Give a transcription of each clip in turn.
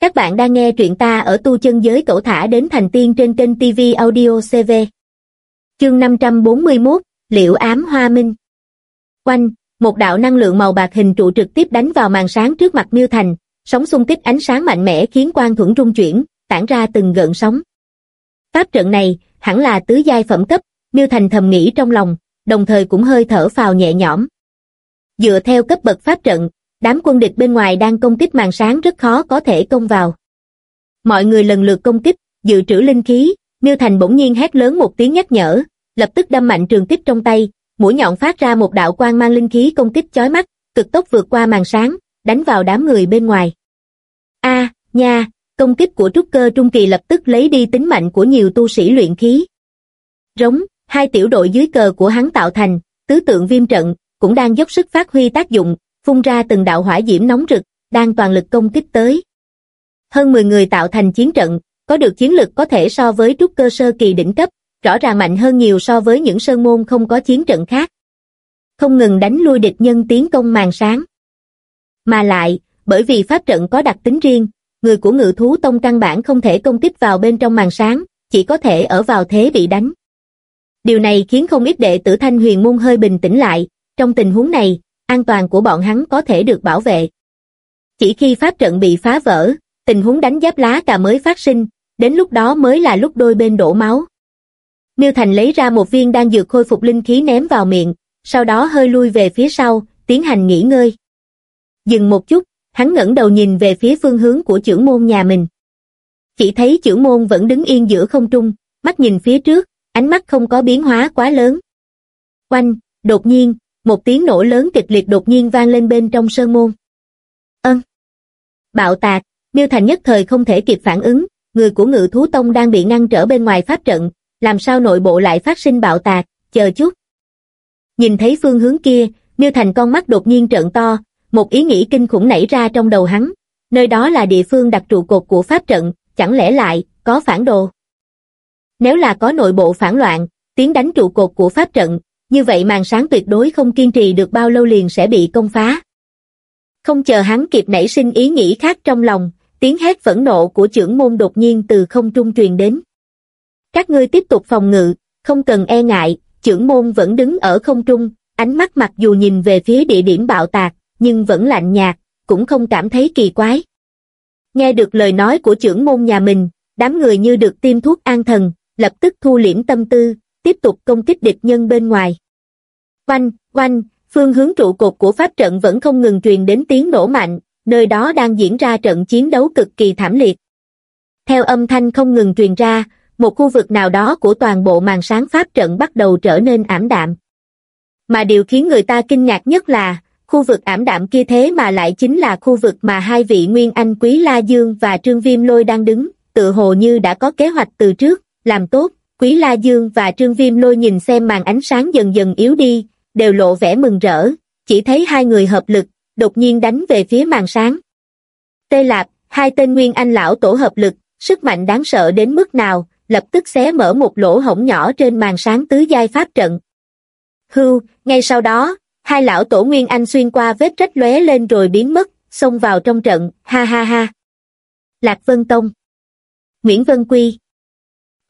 Các bạn đang nghe truyện ta ở tu chân giới cẩu thả đến thành tiên trên kênh TV Audio CV. Chương 541, Liễu ám hoa minh. Quanh, một đạo năng lượng màu bạc hình trụ trực tiếp đánh vào màn sáng trước mặt Miêu Thành, sóng xung kích ánh sáng mạnh mẽ khiến quang thuẫn rung chuyển, tản ra từng gợn sóng. Pháp trận này, hẳn là tứ giai phẩm cấp, Miêu Thành thầm nghĩ trong lòng, đồng thời cũng hơi thở phào nhẹ nhõm. Dựa theo cấp bậc pháp trận, đám quân địch bên ngoài đang công kích màn sáng rất khó có thể công vào. Mọi người lần lượt công kích, dự trữ linh khí, Miêu Thành bỗng nhiên hét lớn một tiếng nhắc nhở, lập tức đâm mạnh trường kích trong tay, mũi nhọn phát ra một đạo quang mang linh khí công kích chói mắt, cực tốc vượt qua màn sáng, đánh vào đám người bên ngoài. A, nha, công kích của trúc cơ trung kỳ lập tức lấy đi tính mạnh của nhiều tu sĩ luyện khí. Rống, hai tiểu đội dưới cờ của hắn tạo thành, tứ tượng viêm trận, cũng đang dốc sức phát huy tác dụng, phun ra từng đạo hỏa diễm nóng rực, đang toàn lực công kích tới. Hơn 10 người tạo thành chiến trận, có được chiến lực có thể so với trúc cơ sơ kỳ đỉnh cấp, rõ ràng mạnh hơn nhiều so với những sơn môn không có chiến trận khác. Không ngừng đánh lui địch nhân tiến công màn sáng. Mà lại, bởi vì pháp trận có đặc tính riêng, người của ngự thú tông căn bản không thể công kích vào bên trong màn sáng, chỉ có thể ở vào thế bị đánh. Điều này khiến không ít đệ tử thanh huyền môn hơi bình tĩnh lại, trong tình huống này, an toàn của bọn hắn có thể được bảo vệ. Chỉ khi pháp trận bị phá vỡ, tình huống đánh giáp lá cà mới phát sinh, đến lúc đó mới là lúc đôi bên đổ máu. Miêu Thành lấy ra một viên đang dược khôi phục linh khí ném vào miệng, sau đó hơi lui về phía sau, tiến hành nghỉ ngơi. Dừng một chút, hắn ngẩng đầu nhìn về phía phương hướng của trưởng môn nhà mình. Chỉ thấy trưởng môn vẫn đứng yên giữa không trung, mắt nhìn phía trước, ánh mắt không có biến hóa quá lớn. Quanh, đột nhiên, một tiếng nổ lớn kịch liệt đột nhiên vang lên bên trong sơn môn. Ân. Bạo tạc, Miêu Thành nhất thời không thể kịp phản ứng, người của ngự thú tông đang bị ngăn trở bên ngoài pháp trận, làm sao nội bộ lại phát sinh bạo tạc, chờ chút. Nhìn thấy phương hướng kia, Miêu Thành con mắt đột nhiên trợn to, một ý nghĩ kinh khủng nảy ra trong đầu hắn, nơi đó là địa phương đặt trụ cột của pháp trận, chẳng lẽ lại, có phản đồ. Nếu là có nội bộ phản loạn, tiếng đánh trụ cột của pháp trận, như vậy màn sáng tuyệt đối không kiên trì được bao lâu liền sẽ bị công phá. Không chờ hắn kịp nảy sinh ý nghĩ khác trong lòng, tiếng hét phẫn nộ của trưởng môn đột nhiên từ không trung truyền đến. Các ngươi tiếp tục phòng ngự, không cần e ngại, trưởng môn vẫn đứng ở không trung, ánh mắt mặc dù nhìn về phía địa điểm bạo tạc, nhưng vẫn lạnh nhạt, cũng không cảm thấy kỳ quái. Nghe được lời nói của trưởng môn nhà mình, đám người như được tiêm thuốc an thần, lập tức thu liễm tâm tư, tiếp tục công kích địch nhân bên ngoài. Oanh, oanh, phương hướng trụ cột của pháp trận vẫn không ngừng truyền đến tiếng nổ mạnh, nơi đó đang diễn ra trận chiến đấu cực kỳ thảm liệt. Theo âm thanh không ngừng truyền ra, một khu vực nào đó của toàn bộ màn sáng pháp trận bắt đầu trở nên ảm đạm. Mà điều khiến người ta kinh ngạc nhất là, khu vực ảm đạm kia thế mà lại chính là khu vực mà hai vị Nguyên Anh Quý La Dương và Trương Viêm Lôi đang đứng, tự hồ như đã có kế hoạch từ trước, làm tốt, Quý La Dương và Trương Viêm Lôi nhìn xem màn ánh sáng dần dần yếu đi, đều lộ vẻ mừng rỡ, chỉ thấy hai người hợp lực, đột nhiên đánh về phía màn sáng. Tê Lạp, hai tên Nguyên Anh lão tổ hợp lực, sức mạnh đáng sợ đến mức nào, lập tức xé mở một lỗ hổng nhỏ trên màn sáng tứ giai pháp trận. Hưu, ngay sau đó, hai lão tổ Nguyên Anh xuyên qua vết rách lóe lên rồi biến mất, xông vào trong trận, ha ha ha. Lạc Vân Tông Nguyễn Vân Quy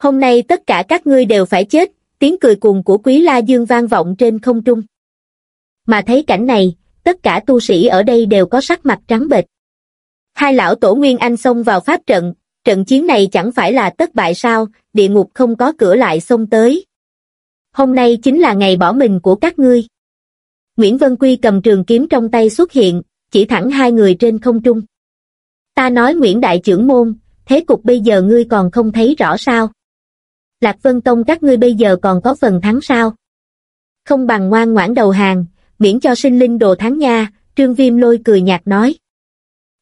Hôm nay tất cả các ngươi đều phải chết, tiếng cười cuồng của Quý La Dương vang vọng trên không trung. Mà thấy cảnh này, tất cả tu sĩ ở đây đều có sắc mặt trắng bệch. Hai lão tổ Nguyên Anh xông vào pháp trận, trận chiến này chẳng phải là tất bại sao, địa ngục không có cửa lại xông tới. Hôm nay chính là ngày bỏ mình của các ngươi. Nguyễn Vân Quy cầm trường kiếm trong tay xuất hiện, chỉ thẳng hai người trên không trung. Ta nói Nguyễn Đại trưởng môn, thế cục bây giờ ngươi còn không thấy rõ sao? Lạc Vân Tông các ngươi bây giờ còn có phần thắng sao? Không bằng ngoan ngoãn đầu hàng, miễn cho sinh linh đồ thắng nha, Trương Viêm lôi cười nhạt nói.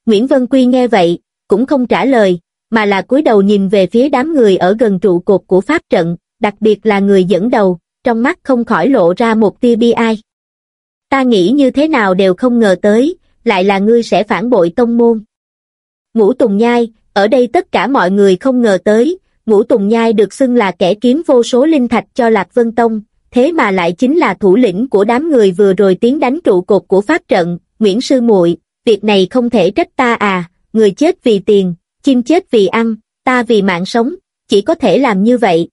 Nguyễn Vân Quy nghe vậy, cũng không trả lời, mà là cúi đầu nhìn về phía đám người ở gần trụ cột của pháp trận, đặc biệt là người dẫn đầu, trong mắt không khỏi lộ ra một tia bi ai. Ta nghĩ như thế nào đều không ngờ tới, lại là ngươi sẽ phản bội tông môn. Ngũ Tùng Nhai, ở đây tất cả mọi người không ngờ tới, Ngũ Tùng Nhai được xưng là kẻ kiếm vô số linh thạch cho Lạc Vân Tông, thế mà lại chính là thủ lĩnh của đám người vừa rồi tiến đánh trụ cột của pháp trận, Nguyễn Sư muội việc này không thể trách ta à, người chết vì tiền, chim chết vì ăn, ta vì mạng sống, chỉ có thể làm như vậy.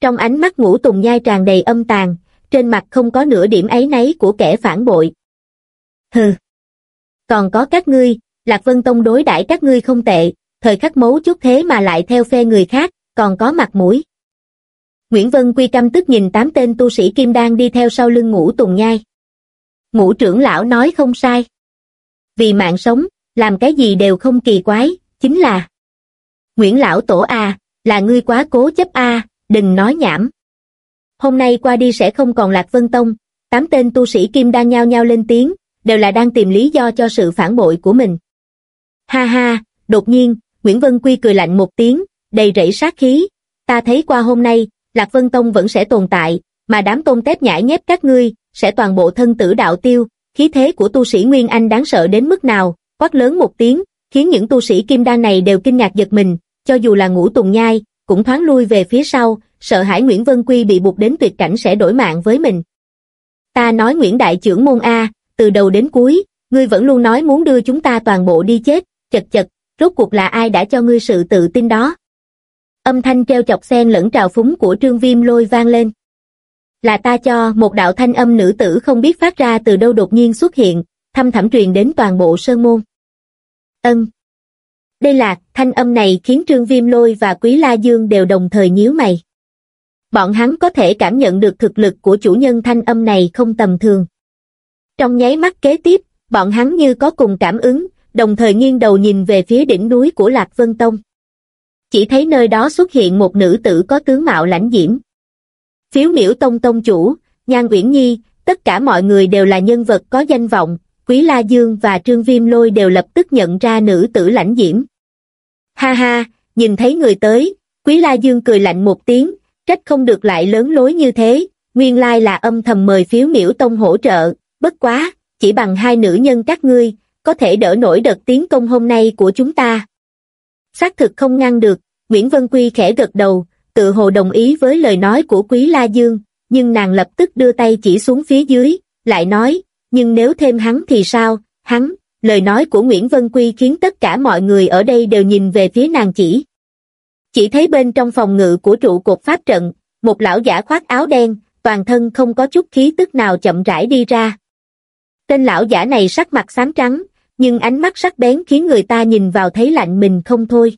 Trong ánh mắt ngũ tùng nhai tràn đầy âm tàn, trên mặt không có nửa điểm ấy nấy của kẻ phản bội. Hừ. Còn có các ngươi, Lạc Vân Tông đối đãi các ngươi không tệ, thời khắc mấu chút thế mà lại theo phe người khác, còn có mặt mũi. Nguyễn Vân Quy căm tức nhìn tám tên tu sĩ Kim Đan đi theo sau lưng ngũ tùng nhai. Ngũ trưởng lão nói không sai. Vì mạng sống, làm cái gì đều không kỳ quái, chính là Nguyễn Lão Tổ A, là ngươi quá cố chấp A, đừng nói nhảm. Hôm nay qua đi sẽ không còn Lạc Vân Tông, tám tên tu sĩ Kim đan nhao nhao lên tiếng, đều là đang tìm lý do cho sự phản bội của mình. Ha ha, đột nhiên, Nguyễn Vân Quy cười lạnh một tiếng, đầy rẫy sát khí. Ta thấy qua hôm nay, Lạc Vân Tông vẫn sẽ tồn tại, mà đám tôn tép nhãi nhép các ngươi, sẽ toàn bộ thân tử đạo tiêu, khí thế của tu sĩ Nguyên Anh đáng sợ đến mức nào, quát lớn một tiếng, khiến những tu sĩ kim đan này đều kinh ngạc giật mình, cho dù là ngũ tùng nhai, cũng thoáng lui về phía sau, sợ hãi Nguyễn Vân Quy bị buộc đến tuyệt cảnh sẽ đổi mạng với mình. Ta nói Nguyễn Đại trưởng môn A, từ đầu đến cuối, ngươi vẫn luôn nói muốn đưa chúng ta toàn bộ đi chết, chật chật, rốt cuộc là ai đã cho ngươi sự tự tin đó. Âm thanh treo chọc sen lẫn trào phúng của trương viêm lôi vang lên. Là ta cho một đạo thanh âm nữ tử không biết phát ra từ đâu đột nhiên xuất hiện, thâm thẳm truyền đến toàn bộ sơn môn. Ân. Đây là, thanh âm này khiến Trương Viêm Lôi và Quý La Dương đều đồng thời nhíu mày. Bọn hắn có thể cảm nhận được thực lực của chủ nhân thanh âm này không tầm thường. Trong nháy mắt kế tiếp, bọn hắn như có cùng cảm ứng, đồng thời nghiêng đầu nhìn về phía đỉnh núi của Lạc Vân Tông. Chỉ thấy nơi đó xuất hiện một nữ tử có tướng mạo lãnh diễm. Phiếu miễu tông tông chủ, Nhan Uyển Nhi, tất cả mọi người đều là nhân vật có danh vọng, Quý La Dương và Trương Viêm Lôi đều lập tức nhận ra nữ tử lãnh diễm. Ha ha, nhìn thấy người tới, Quý La Dương cười lạnh một tiếng, trách không được lại lớn lối như thế, nguyên lai là âm thầm mời phiếu miễu tông hỗ trợ, bất quá, chỉ bằng hai nữ nhân các ngươi, có thể đỡ nổi đợt tiến công hôm nay của chúng ta. Xác thực không ngăn được, Nguyễn Vân Quy khẽ gật đầu, tự hồ đồng ý với lời nói của Quý La Dương, nhưng nàng lập tức đưa tay chỉ xuống phía dưới, lại nói, nhưng nếu thêm hắn thì sao, hắn, lời nói của Nguyễn Vân Quy khiến tất cả mọi người ở đây đều nhìn về phía nàng chỉ. Chỉ thấy bên trong phòng ngự của trụ cột pháp trận, một lão giả khoác áo đen, toàn thân không có chút khí tức nào chậm rãi đi ra. Tên lão giả này sắc mặt xám trắng, nhưng ánh mắt sắc bén khiến người ta nhìn vào thấy lạnh mình không thôi.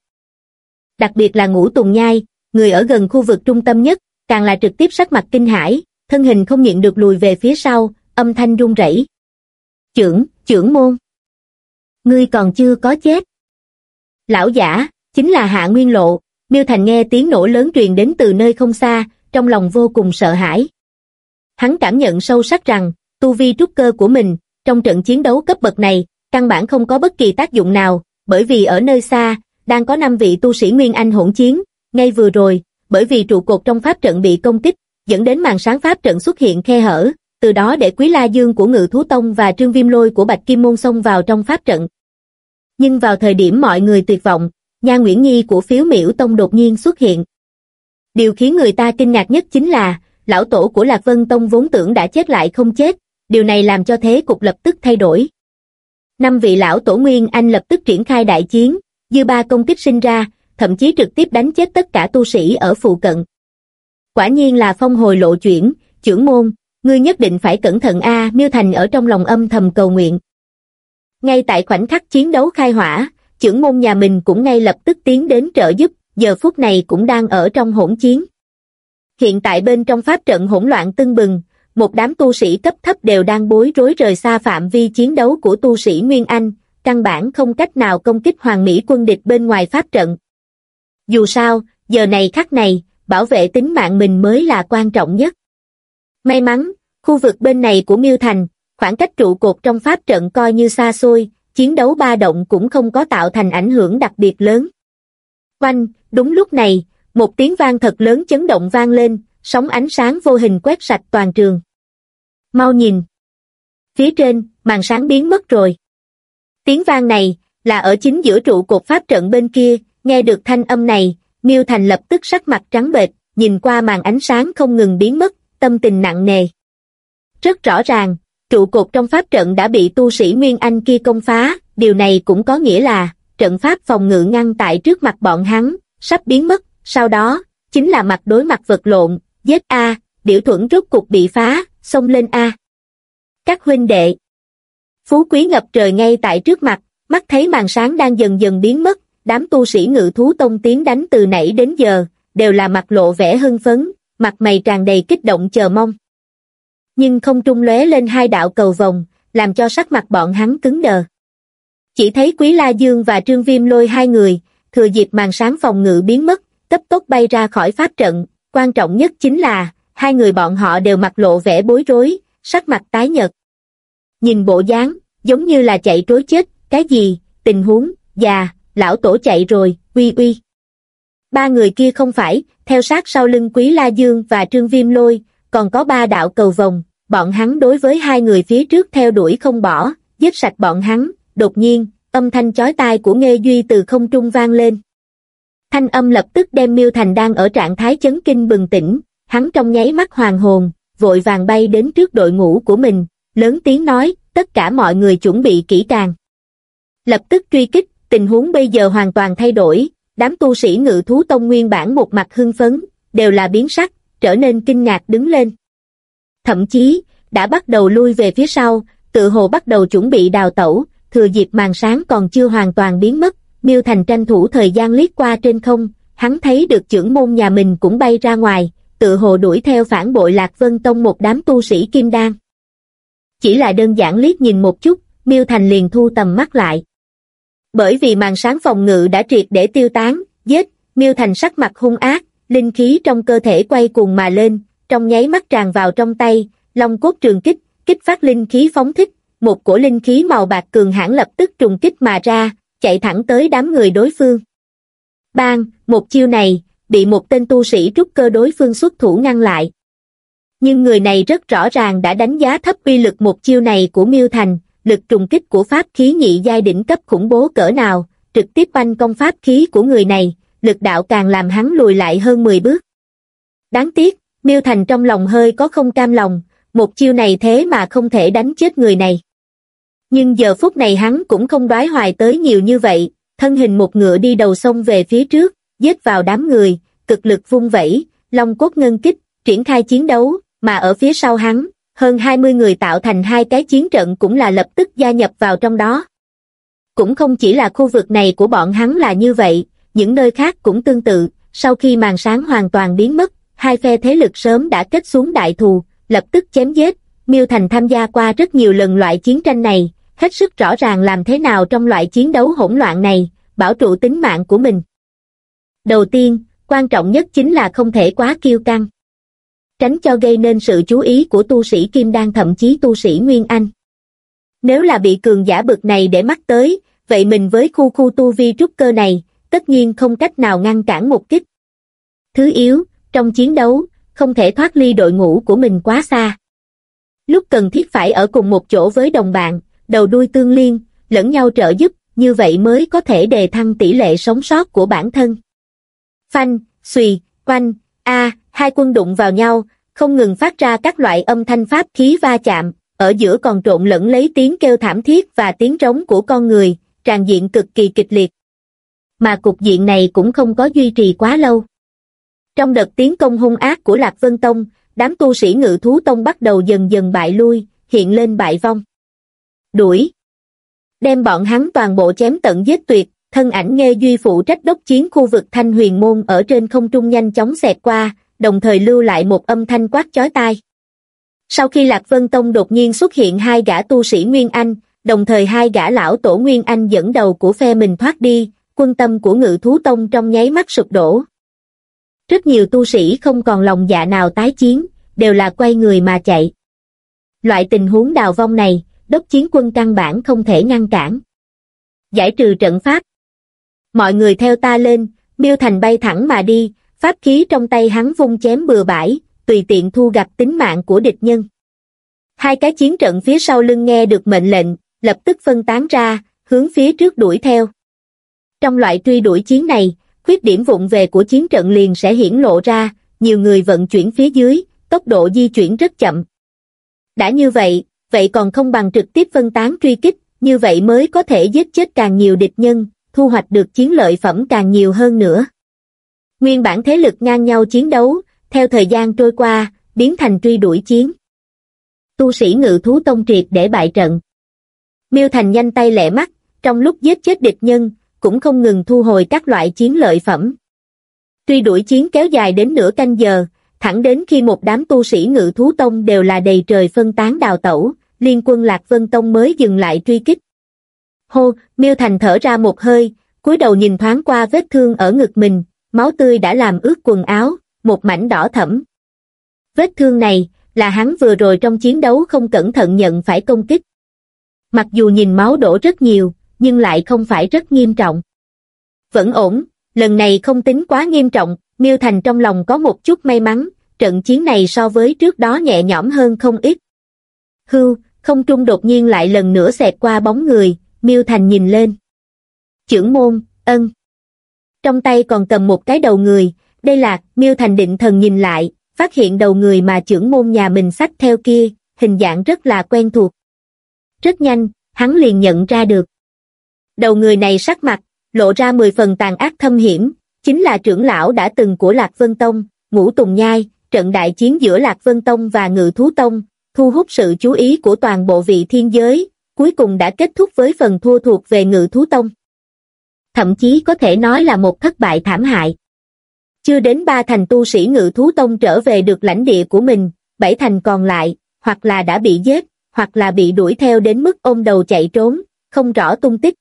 Đặc biệt là ngũ tùng nhai, người ở gần khu vực trung tâm nhất, càng là trực tiếp sắc mặt kinh hãi, thân hình không nhịn được lùi về phía sau, âm thanh run rẩy. Chưởng, chưởng môn. Ngươi còn chưa có chết. Lão giả, chính là Hạ Nguyên Lộ, Miêu Thành nghe tiếng nổ lớn truyền đến từ nơi không xa, trong lòng vô cùng sợ hãi. Hắn cảm nhận sâu sắc rằng, tu vi trúc cơ của mình, trong trận chiến đấu cấp bậc này, căn bản không có bất kỳ tác dụng nào, bởi vì ở nơi xa, đang có 5 vị tu sĩ Nguyên Anh hỗn chiến, ngay vừa rồi, bởi vì trụ cột trong pháp trận bị công kích, dẫn đến màn sáng pháp trận xuất hiện khe hở, từ đó để Quý La Dương của Ngự Thú Tông và Trương Viêm Lôi của Bạch Kim Môn xông vào trong pháp trận. Nhưng vào thời điểm mọi người tuyệt vọng, Nha Nguyễn Nhi của phiếu miễu Tông đột nhiên xuất hiện. Điều khiến người ta kinh ngạc nhất chính là, lão tổ của Lạc Vân Tông vốn tưởng đã chết lại không chết, điều này làm cho thế cục lập tức thay đổi. Năm vị lão tổ Nguyên Anh lập tức triển khai đại chiến, dư ba công kích sinh ra, thậm chí trực tiếp đánh chết tất cả tu sĩ ở phụ cận. Quả nhiên là phong hồi lộ chuyển, trưởng môn, ngươi nhất định phải cẩn thận a miêu thành ở trong lòng âm thầm cầu nguyện ngay tại khoảnh khắc chiến đấu khai hỏa trưởng môn nhà mình cũng ngay lập tức tiến đến trợ giúp giờ phút này cũng đang ở trong hỗn chiến hiện tại bên trong pháp trận hỗn loạn tưng bừng một đám tu sĩ cấp thấp đều đang bối rối rời xa phạm vi chiến đấu của tu sĩ Nguyên Anh, căn bản không cách nào công kích hoàng mỹ quân địch bên ngoài pháp trận. Dù sao, giờ này khắc này, bảo vệ tính mạng mình mới là quan trọng nhất. May mắn, khu vực bên này của Miêu Thành, khoảng cách trụ cột trong pháp trận coi như xa xôi, chiến đấu ba động cũng không có tạo thành ảnh hưởng đặc biệt lớn. Quanh, đúng lúc này, một tiếng vang thật lớn chấn động vang lên, sóng ánh sáng vô hình quét sạch toàn trường. Mau nhìn! Phía trên, màn sáng biến mất rồi. Tiếng vang này, là ở chính giữa trụ cột pháp trận bên kia, nghe được thanh âm này, Miêu Thành lập tức sắc mặt trắng bệch, nhìn qua màn ánh sáng không ngừng biến mất, tâm tình nặng nề. Rất rõ ràng, trụ cột trong pháp trận đã bị tu sĩ Nguyên Anh kia công phá, điều này cũng có nghĩa là, trận pháp phòng ngự ngăn tại trước mặt bọn hắn, sắp biến mất, sau đó, chính là mặt đối mặt vật lộn, giết A, điểu thuẫn rốt cục bị phá, xông lên A. Các huynh đệ. Phú quý ngập trời ngay tại trước mặt, mắt thấy màn sáng đang dần dần biến mất, đám tu sĩ ngự thú tông tiến đánh từ nãy đến giờ, đều là mặt lộ vẻ hưng phấn, mặt mày tràn đầy kích động chờ mong. Nhưng không trung lóe lên hai đạo cầu vòng, làm cho sắc mặt bọn hắn cứng đờ. Chỉ thấy Quý La Dương và Trương Viêm lôi hai người, thừa dịp màn sáng phòng ngự biến mất, cấp tốc bay ra khỏi pháp trận, quan trọng nhất chính là, hai người bọn họ đều mặt lộ vẻ bối rối, sắc mặt tái nhợt. Nhìn bộ dáng, giống như là chạy trối chết, cái gì, tình huống, già, lão tổ chạy rồi, uy uy. Ba người kia không phải, theo sát sau lưng Quý La Dương và Trương Viêm Lôi, còn có ba đạo cầu vòng, bọn hắn đối với hai người phía trước theo đuổi không bỏ, giết sạch bọn hắn, đột nhiên, âm thanh chói tai của Nghê Duy từ không trung vang lên. Thanh âm lập tức đem Miêu Thành đang ở trạng thái chấn kinh bừng tỉnh, hắn trong nháy mắt hoàng hồn, vội vàng bay đến trước đội ngũ của mình, lớn tiếng nói, tất cả mọi người chuẩn bị kỹ càng. Lập tức truy kích, tình huống bây giờ hoàn toàn thay đổi, đám tu sĩ ngự thú tông nguyên bản một mặt hưng phấn, đều là biến sắc, trở nên kinh ngạc đứng lên. Thậm chí, đã bắt đầu lui về phía sau, tự hồ bắt đầu chuẩn bị đào tẩu, thừa dịp màn sáng còn chưa hoàn toàn biến mất, Miêu Thành tranh thủ thời gian liếc qua trên không, hắn thấy được trưởng môn nhà mình cũng bay ra ngoài, tự hồ đuổi theo phản bội Lạc Vân Tông một đám tu sĩ kim đan. Chỉ là đơn giản liếc nhìn một chút, Miêu Thành liền thu tầm mắt lại. Bởi vì màn sáng phòng ngự đã triệt để tiêu tán, giết, Miêu Thành sắc mặt hung ác, linh khí trong cơ thể quay cuồng mà lên, trong nháy mắt tràn vào trong tay, long cốt trường kích, kích phát linh khí phóng thích, một cổ linh khí màu bạc cường hãn lập tức trùng kích mà ra, chạy thẳng tới đám người đối phương. Bang, một chiêu này, bị một tên tu sĩ trúc cơ đối phương xuất thủ ngăn lại. Nhưng người này rất rõ ràng đã đánh giá thấp uy lực một chiêu này của Miêu Thành, lực trùng kích của pháp khí nhị giai đỉnh cấp khủng bố cỡ nào, trực tiếp banh công pháp khí của người này, lực đạo càng làm hắn lùi lại hơn 10 bước. Đáng tiếc, Miêu Thành trong lòng hơi có không cam lòng, một chiêu này thế mà không thể đánh chết người này. Nhưng giờ phút này hắn cũng không đoái hoài tới nhiều như vậy, thân hình một ngựa đi đầu sông về phía trước, giết vào đám người, cực lực vung vẩy, long cốt ngân kích, triển khai chiến đấu, mà ở phía sau hắn, hơn 20 người tạo thành hai cái chiến trận cũng là lập tức gia nhập vào trong đó. Cũng không chỉ là khu vực này của bọn hắn là như vậy, những nơi khác cũng tương tự, sau khi màn sáng hoàn toàn biến mất, hai phe thế lực sớm đã kết xuống đại thù, lập tức chém giết, Miêu Thành tham gia qua rất nhiều lần loại chiến tranh này, hết sức rõ ràng làm thế nào trong loại chiến đấu hỗn loạn này, bảo trụ tính mạng của mình. Đầu tiên, quan trọng nhất chính là không thể quá kiêu căng. Tránh cho gây nên sự chú ý của tu sĩ Kim Đan thậm chí tu sĩ Nguyên Anh. Nếu là bị cường giả bực này để mắt tới, vậy mình với khu khu tu vi trúc cơ này, tất nhiên không cách nào ngăn cản một kích. Thứ yếu, trong chiến đấu, không thể thoát ly đội ngũ của mình quá xa. Lúc cần thiết phải ở cùng một chỗ với đồng bạn, đầu đuôi tương liên, lẫn nhau trợ giúp, như vậy mới có thể đề thăng tỷ lệ sống sót của bản thân. Phanh, xùy, quanh, a, hai quân đụng vào nhau, không ngừng phát ra các loại âm thanh pháp khí va chạm, ở giữa còn trộn lẫn lấy tiếng kêu thảm thiết và tiếng trống của con người, tràn diện cực kỳ kịch liệt. Mà cục diện này cũng không có duy trì quá lâu. Trong đợt tiến công hung ác của Lạc Vân Tông, đám tu sĩ ngự thú tông bắt đầu dần dần bại lui, hiện lên bại vong. Đuổi. Đem bọn hắn toàn bộ chém tận giết tuyệt, thân ảnh nghe duy phụ trách đốc chiến khu vực thanh huyền môn ở trên không trung nhanh chóng xẹt qua, đồng thời lưu lại một âm thanh quát chói tai. Sau khi Lạc Vân Tông đột nhiên xuất hiện hai gã tu sĩ Nguyên Anh, đồng thời hai gã lão tổ Nguyên Anh dẫn đầu của phe mình thoát đi, quân tâm của ngự thú tông trong nháy mắt sụp đổ. Rất nhiều tu sĩ không còn lòng dạ nào tái chiến, đều là quay người mà chạy. Loại tình huống đào vong này, đốc chiến quân căn bản không thể ngăn cản. Giải trừ trận pháp. Mọi người theo ta lên, miêu thành bay thẳng mà đi, pháp khí trong tay hắn vung chém bừa bãi, tùy tiện thu gặp tính mạng của địch nhân. Hai cái chiến trận phía sau lưng nghe được mệnh lệnh, lập tức phân tán ra, hướng phía trước đuổi theo. Trong loại truy đuổi chiến này, khuyết điểm vụng về của chiến trận liền sẽ hiển lộ ra, nhiều người vận chuyển phía dưới, tốc độ di chuyển rất chậm. Đã như vậy, vậy còn không bằng trực tiếp phân tán truy kích, như vậy mới có thể giết chết càng nhiều địch nhân, thu hoạch được chiến lợi phẩm càng nhiều hơn nữa. Nguyên bản thế lực ngang nhau chiến đấu, theo thời gian trôi qua, biến thành truy đuổi chiến. Tu sĩ ngự thú tông triệt để bại trận. Miêu Thành nhanh tay lẹ mắt, trong lúc giết chết địch nhân, cũng không ngừng thu hồi các loại chiến lợi phẩm. Truy đuổi chiến kéo dài đến nửa canh giờ, thẳng đến khi một đám tu sĩ ngự thú tông đều là đầy trời phân tán đào tẩu, liên quân Lạc Vân Tông mới dừng lại truy kích. Hô, Miêu Thành thở ra một hơi, cúi đầu nhìn thoáng qua vết thương ở ngực mình, máu tươi đã làm ướt quần áo, một mảnh đỏ thẫm. Vết thương này, là hắn vừa rồi trong chiến đấu không cẩn thận nhận phải công kích. Mặc dù nhìn máu đổ rất nhiều, nhưng lại không phải rất nghiêm trọng. Vẫn ổn, lần này không tính quá nghiêm trọng, Miêu Thành trong lòng có một chút may mắn, trận chiến này so với trước đó nhẹ nhõm hơn không ít. Hưu, không trung đột nhiên lại lần nữa xẹt qua bóng người, Miêu Thành nhìn lên. Chưởng môn, ân. Trong tay còn cầm một cái đầu người, đây là, Miêu Thành định thần nhìn lại, phát hiện đầu người mà trưởng môn nhà mình sách theo kia, hình dạng rất là quen thuộc. Rất nhanh, hắn liền nhận ra được. Đầu người này sắc mặt, lộ ra mười phần tàn ác thâm hiểm, chính là trưởng lão đã từng của Lạc Vân Tông, Ngũ Tùng Nhai, trận đại chiến giữa Lạc Vân Tông và Ngự Thú Tông, thu hút sự chú ý của toàn bộ vị thiên giới, cuối cùng đã kết thúc với phần thua thuộc về Ngự Thú Tông. Thậm chí có thể nói là một thất bại thảm hại. Chưa đến ba thành tu sĩ Ngự Thú Tông trở về được lãnh địa của mình, bảy thành còn lại, hoặc là đã bị giết, hoặc là bị đuổi theo đến mức ôm đầu chạy trốn, không rõ tung tích.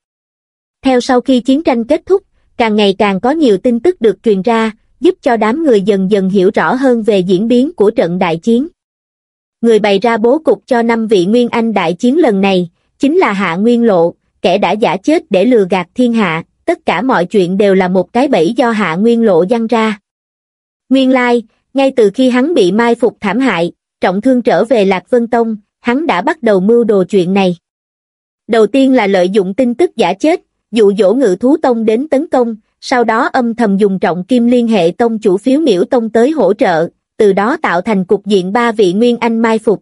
Theo sau khi chiến tranh kết thúc, càng ngày càng có nhiều tin tức được truyền ra, giúp cho đám người dần dần hiểu rõ hơn về diễn biến của trận đại chiến. Người bày ra bố cục cho năm vị Nguyên Anh đại chiến lần này, chính là Hạ Nguyên Lộ, kẻ đã giả chết để lừa gạt thiên hạ, tất cả mọi chuyện đều là một cái bẫy do Hạ Nguyên Lộ dăng ra. Nguyên lai, ngay từ khi hắn bị mai phục thảm hại, trọng thương trở về Lạc Vân Tông, hắn đã bắt đầu mưu đồ chuyện này. Đầu tiên là lợi dụng tin tức giả chết, dụ dỗ ngự thú tông đến tấn công, sau đó âm thầm dùng trọng kim liên hệ tông chủ phiếu miễu tông tới hỗ trợ, từ đó tạo thành cục diện ba vị nguyên anh mai phục.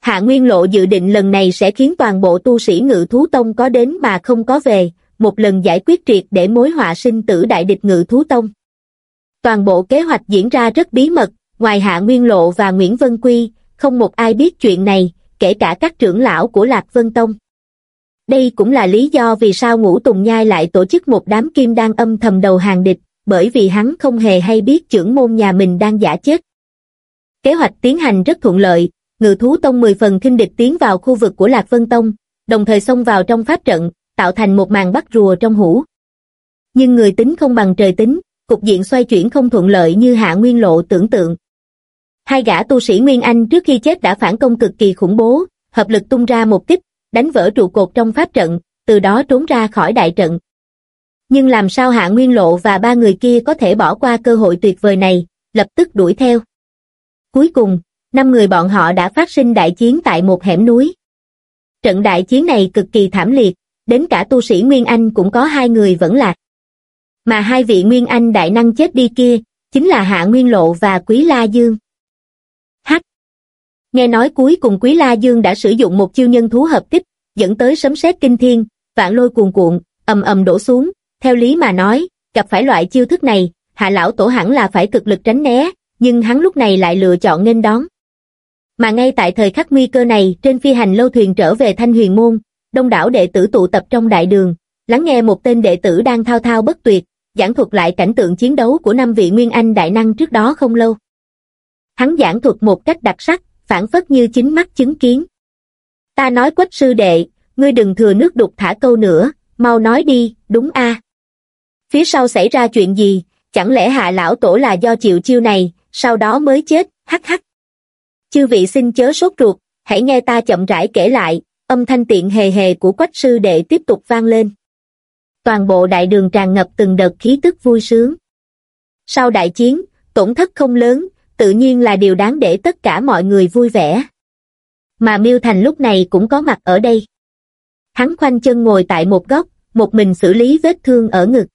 Hạ Nguyên Lộ dự định lần này sẽ khiến toàn bộ tu sĩ ngự thú tông có đến mà không có về, một lần giải quyết triệt để mối họa sinh tử đại địch ngự thú tông. Toàn bộ kế hoạch diễn ra rất bí mật, ngoài Hạ Nguyên Lộ và Nguyễn Vân Quy, không một ai biết chuyện này, kể cả các trưởng lão của Lạc Vân Tông. Đây cũng là lý do vì sao Ngũ Tùng Nhai lại tổ chức một đám kim đang âm thầm đầu hàng địch, bởi vì hắn không hề hay biết trưởng môn nhà mình đang giả chết. Kế hoạch tiến hành rất thuận lợi, ngự thú tông 10 phần kinh địch tiến vào khu vực của Lạc Vân Tông, đồng thời xông vào trong pháp trận, tạo thành một màn bắt rùa trong hũ. Nhưng người tính không bằng trời tính, cục diện xoay chuyển không thuận lợi như Hạ Nguyên Lộ tưởng tượng. Hai gã tu sĩ Nguyên Anh trước khi chết đã phản công cực kỳ khủng bố, hợp lực tung ra một kích, đánh vỡ trụ cột trong pháp trận, từ đó trốn ra khỏi đại trận. Nhưng làm sao Hạ Nguyên Lộ và ba người kia có thể bỏ qua cơ hội tuyệt vời này, lập tức đuổi theo. Cuối cùng, năm người bọn họ đã phát sinh đại chiến tại một hẻm núi. Trận đại chiến này cực kỳ thảm liệt, đến cả tu sĩ Nguyên Anh cũng có hai người vẫn lạc. Mà hai vị Nguyên Anh đại năng chết đi kia, chính là Hạ Nguyên Lộ và Quý La Dương. H. Nghe nói cuối cùng Quý La Dương đã sử dụng một chiêu nhân thú hợp kích, dẫn tới sấm sét kinh thiên, vạn lôi cuồn cuộn, ầm ầm đổ xuống, theo lý mà nói, gặp phải loại chiêu thức này, Hạ lão tổ hẳn là phải cực lực tránh né, nhưng hắn lúc này lại lựa chọn nghênh đón. Mà ngay tại thời khắc nguy cơ này, trên phi hành lâu thuyền trở về Thanh Huyền môn, đông đảo đệ tử tụ tập trong đại đường, lắng nghe một tên đệ tử đang thao thao bất tuyệt, giảng thuật lại cảnh tượng chiến đấu của năm vị Nguyên Anh đại năng trước đó không lâu. Hắn giảng thuật một cách đặc sắc, phản phất như chính mắt chứng kiến. Ta nói quách sư đệ, ngươi đừng thừa nước đục thả câu nữa, mau nói đi, đúng a Phía sau xảy ra chuyện gì, chẳng lẽ hạ lão tổ là do chịu chiêu này, sau đó mới chết, hắc hắc. Chư vị xin chớ sốt ruột, hãy nghe ta chậm rãi kể lại, âm thanh tiện hề hề của quách sư đệ tiếp tục vang lên. Toàn bộ đại đường tràn ngập từng đợt khí tức vui sướng. Sau đại chiến, tổn thất không lớn, tự nhiên là điều đáng để tất cả mọi người vui vẻ. Mà Miêu Thành lúc này cũng có mặt ở đây. Hắn khoanh chân ngồi tại một góc, một mình xử lý vết thương ở ngực.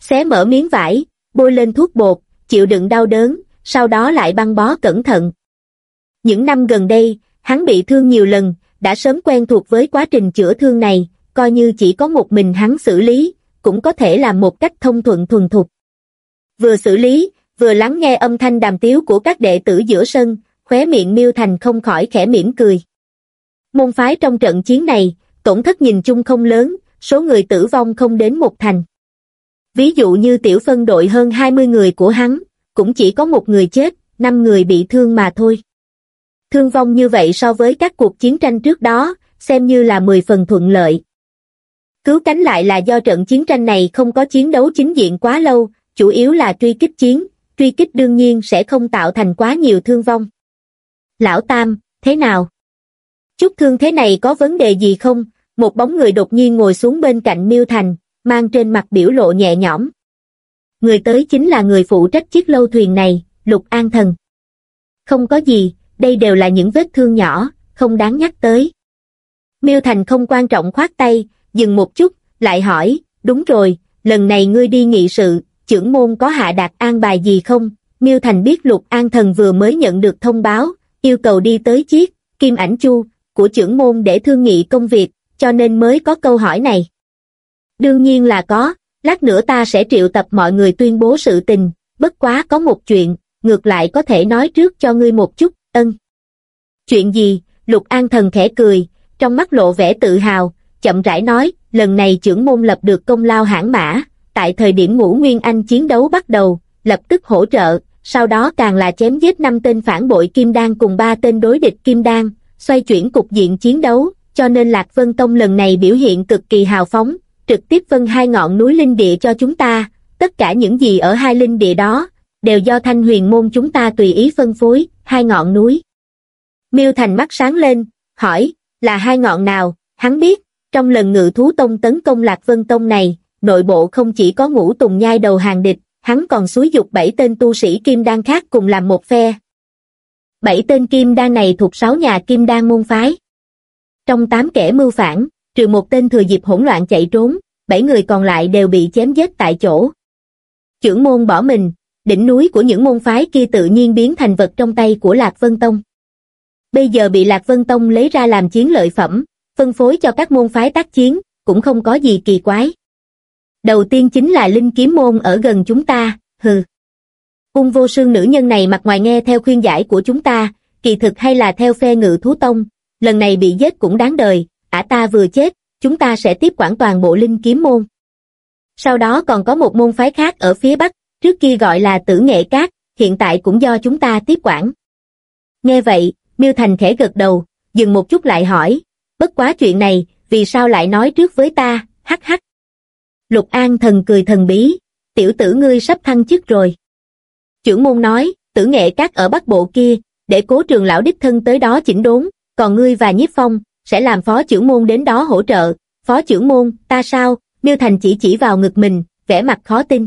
Xé mở miếng vải, bôi lên thuốc bột, chịu đựng đau đớn, sau đó lại băng bó cẩn thận. Những năm gần đây, hắn bị thương nhiều lần, đã sớm quen thuộc với quá trình chữa thương này, coi như chỉ có một mình hắn xử lý, cũng có thể làm một cách thông thuận thuần thục. Vừa xử lý, vừa lắng nghe âm thanh đàm tiếu của các đệ tử giữa sân, khóe miệng miêu thành không khỏi khẽ mỉm cười. Môn phái trong trận chiến này, tổn thất nhìn chung không lớn, số người tử vong không đến một thành. Ví dụ như tiểu phân đội hơn 20 người của hắn, cũng chỉ có một người chết, năm người bị thương mà thôi. Thương vong như vậy so với các cuộc chiến tranh trước đó, xem như là 10 phần thuận lợi. Cứu cánh lại là do trận chiến tranh này không có chiến đấu chính diện quá lâu, chủ yếu là truy kích chiến, truy kích đương nhiên sẽ không tạo thành quá nhiều thương vong. Lão Tam, thế nào? Chút thương thế này có vấn đề gì không? Một bóng người đột nhiên ngồi xuống bên cạnh Miêu Thành, mang trên mặt biểu lộ nhẹ nhõm. Người tới chính là người phụ trách chiếc lâu thuyền này, Lục An Thần. Không có gì, đây đều là những vết thương nhỏ, không đáng nhắc tới. Miêu Thành không quan trọng khoát tay, dừng một chút, lại hỏi, đúng rồi, lần này ngươi đi nghị sự, trưởng môn có hạ đạt an bài gì không? Miêu Thành biết Lục An Thần vừa mới nhận được thông báo, yêu cầu đi tới chiếc, Kim Ảnh Chu, của trưởng môn để thương nghị công việc, cho nên mới có câu hỏi này. Đương nhiên là có, lát nữa ta sẽ triệu tập mọi người tuyên bố sự tình, bất quá có một chuyện, ngược lại có thể nói trước cho ngươi một chút, ân. Chuyện gì? Lục An Thần khẽ cười, trong mắt lộ vẻ tự hào, chậm rãi nói, lần này trưởng môn lập được công lao hãn mã, tại thời điểm ngũ Nguyên Anh chiến đấu bắt đầu, lập tức hỗ trợ, sau đó càng là chém giết năm tên phản bội Kim Đan cùng ba tên đối địch Kim Đan, xoay chuyển cục diện chiến đấu, cho nên Lạc Vân Tông lần này biểu hiện cực kỳ hào phóng, trực tiếp phân hai ngọn núi linh địa cho chúng ta, tất cả những gì ở hai linh địa đó, đều do thanh huyền môn chúng ta tùy ý phân phối, hai ngọn núi. Miêu Thành mắt sáng lên, hỏi, là hai ngọn nào, hắn biết, trong lần ngự thú tông tấn công Lạc Vân Tông này, nội bộ không chỉ có ngũ tùng nhai đầu hàng địch, hắn còn xúi dục bảy tên tu sĩ kim đan khác cùng làm một phe. Bảy tên kim đan này thuộc sáu nhà kim đan môn phái. Trong tám kẻ mưu phản, trừ một tên thừa dịp hỗn loạn chạy trốn, bảy người còn lại đều bị chém giết tại chỗ. Chưởng môn bỏ mình, đỉnh núi của những môn phái kia tự nhiên biến thành vật trong tay của Lạc Vân Tông. Bây giờ bị Lạc Vân Tông lấy ra làm chiến lợi phẩm, phân phối cho các môn phái tác chiến, cũng không có gì kỳ quái. Đầu tiên chính là Linh Kiếm Môn ở gần chúng ta, hừ. Ung vô sương nữ nhân này mặt ngoài nghe theo khuyên giải của chúng ta, kỳ thực hay là theo phe ngự thú tông, lần này bị giết cũng đáng đời, ả ta vừa chết, chúng ta sẽ tiếp quản toàn bộ Linh Kiếm Môn. Sau đó còn có một môn phái khác ở phía Bắc, trước kia gọi là Tử Nghệ Cát, hiện tại cũng do chúng ta tiếp quản. Nghe vậy, Miêu Thành khẽ gật đầu, dừng một chút lại hỏi, bất quá chuyện này, vì sao lại nói trước với ta, hắc hắc. Lục An thần cười thần bí, tiểu tử ngươi sắp thăng chức rồi. Trưởng môn nói, tử nghệ các ở bắc bộ kia, để cố trường lão đích thân tới đó chỉnh đốn, còn ngươi và nhiếp phong, sẽ làm phó trưởng môn đến đó hỗ trợ, phó trưởng môn, ta sao, Miêu Thành chỉ chỉ vào ngực mình, vẻ mặt khó tin.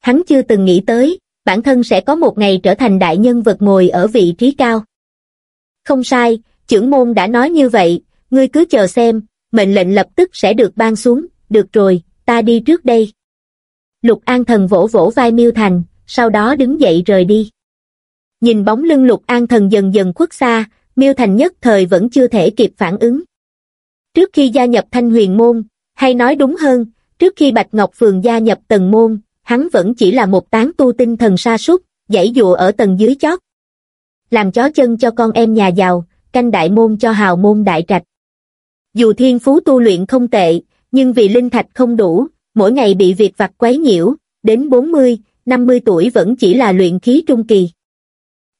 Hắn chưa từng nghĩ tới, bản thân sẽ có một ngày trở thành đại nhân vật ngồi ở vị trí cao. Không sai, trưởng môn đã nói như vậy, ngươi cứ chờ xem, mệnh lệnh lập tức sẽ được ban xuống, được rồi, ta đi trước đây. Lục An Thần vỗ vỗ vai Miêu Thành, sau đó đứng dậy rời đi. Nhìn bóng lưng Lục An Thần dần dần khuất xa, Miêu Thành nhất thời vẫn chưa thể kịp phản ứng. Trước khi gia nhập Thanh Huyền Môn, hay nói đúng hơn, trước khi Bạch Ngọc Phường gia nhập Tần Môn, hắn vẫn chỉ là một tán tu tinh thần sa sút, dãy dụa ở tầng dưới chót. Làm chó chân cho con em nhà giàu, canh đại môn cho hào môn đại trạch. Dù thiên phú tu luyện không tệ, nhưng vì linh thạch không đủ, mỗi ngày bị việc vặt quấy nhiễu, đến 40, 50 tuổi vẫn chỉ là luyện khí trung kỳ.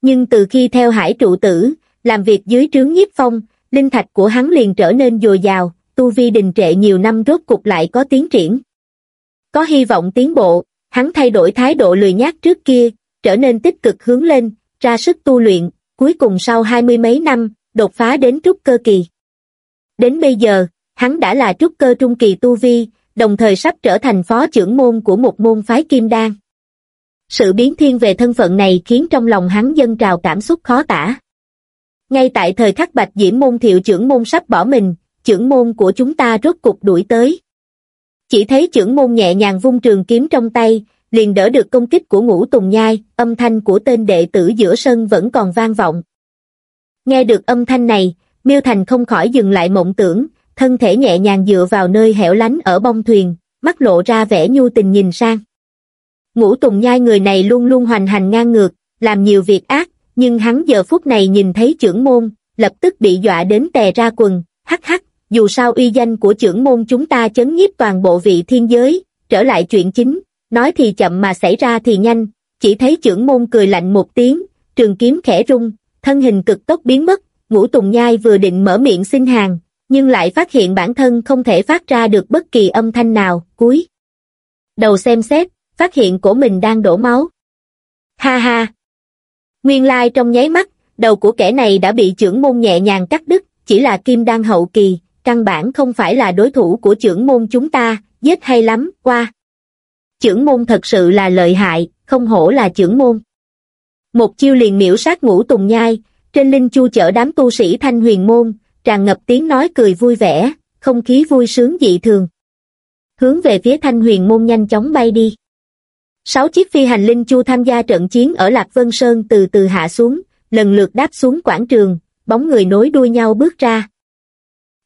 Nhưng từ khi theo hải trụ tử, làm việc dưới trướng nhiếp phong, linh thạch của hắn liền trở nên dồi dào, tu vi đình trệ nhiều năm rốt cục lại có tiến triển. Có hy vọng tiến bộ, hắn thay đổi thái độ lười nhác trước kia, trở nên tích cực hướng lên, ra sức tu luyện, cuối cùng sau hai mươi mấy năm, đột phá đến trúc cơ kỳ. Đến bây giờ, hắn đã là trúc cơ trung kỳ tu vi, đồng thời sắp trở thành phó trưởng môn của một môn phái kim đan. Sự biến thiên về thân phận này khiến trong lòng hắn dâng trào cảm xúc khó tả. Ngay tại thời khắc bạch diễm môn thiệu trưởng môn sắp bỏ mình, trưởng môn của chúng ta rốt cục đuổi tới. Chỉ thấy trưởng môn nhẹ nhàng vung trường kiếm trong tay, liền đỡ được công kích của ngũ tùng nhai, âm thanh của tên đệ tử giữa sân vẫn còn vang vọng. Nghe được âm thanh này, Miêu Thành không khỏi dừng lại mộng tưởng, thân thể nhẹ nhàng dựa vào nơi hẻo lánh ở bông thuyền, mắt lộ ra vẻ nhu tình nhìn sang. Ngũ Tùng Nhai người này luôn luôn hoành hành ngang ngược, làm nhiều việc ác, nhưng hắn giờ phút này nhìn thấy trưởng môn, lập tức bị dọa đến tè ra quần, hắc hắc, dù sao uy danh của trưởng môn chúng ta chấn nhiếp toàn bộ vị thiên giới, trở lại chuyện chính, nói thì chậm mà xảy ra thì nhanh, chỉ thấy trưởng môn cười lạnh một tiếng, trường kiếm khẽ rung, thân hình cực tốc biến mất, ngũ tùng nhai vừa định mở miệng xin hàng, nhưng lại phát hiện bản thân không thể phát ra được bất kỳ âm thanh nào, cuối. Đầu xem xét, phát hiện của mình đang đổ máu. Ha ha! Nguyên lai trong nháy mắt, đầu của kẻ này đã bị trưởng môn nhẹ nhàng cắt đứt, chỉ là kim đan hậu kỳ, căn bản không phải là đối thủ của trưởng môn chúng ta, giết hay lắm, qua. Trưởng môn thật sự là lợi hại, không hổ là trưởng môn. Một chiêu liền miễu sát ngũ tùng nhai, trên linh chu chở đám tu sĩ thanh huyền môn, tràn ngập tiếng nói cười vui vẻ, không khí vui sướng dị thường. Hướng về phía thanh huyền môn nhanh chóng bay đi. Sáu chiếc phi hành linh chu tham gia trận chiến ở Lạc Vân Sơn từ từ hạ xuống, lần lượt đáp xuống quảng trường, bóng người nối đuôi nhau bước ra.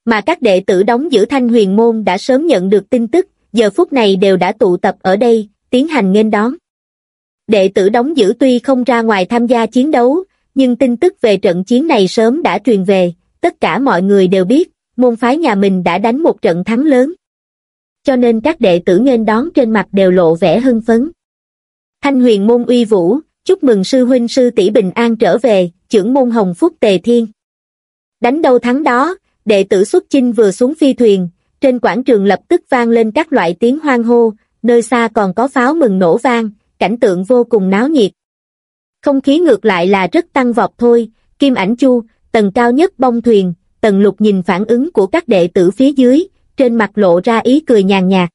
Mà các đệ tử đóng giữ thanh huyền môn đã sớm nhận được tin tức, giờ phút này đều đã tụ tập ở đây, tiến hành nghênh đón. Đệ tử đóng giữ tuy không ra ngoài tham gia chiến đấu, nhưng tin tức về trận chiến này sớm đã truyền về, tất cả mọi người đều biết, môn phái nhà mình đã đánh một trận thắng lớn. Cho nên các đệ tử nghênh đón trên mặt đều lộ vẻ hưng phấn. Thanh huyền môn uy vũ, chúc mừng sư huynh sư tỷ bình an trở về, trưởng môn hồng phúc tề thiên. Đánh đâu thắng đó, đệ tử xuất chinh vừa xuống phi thuyền, trên quảng trường lập tức vang lên các loại tiếng hoang hô, nơi xa còn có pháo mừng nổ vang, cảnh tượng vô cùng náo nhiệt. Không khí ngược lại là rất tăng vọt thôi, Kim Ảnh Chu, tầng cao nhất bông thuyền, tầng lục nhìn phản ứng của các đệ tử phía dưới, trên mặt lộ ra ý cười nhàn nhạt.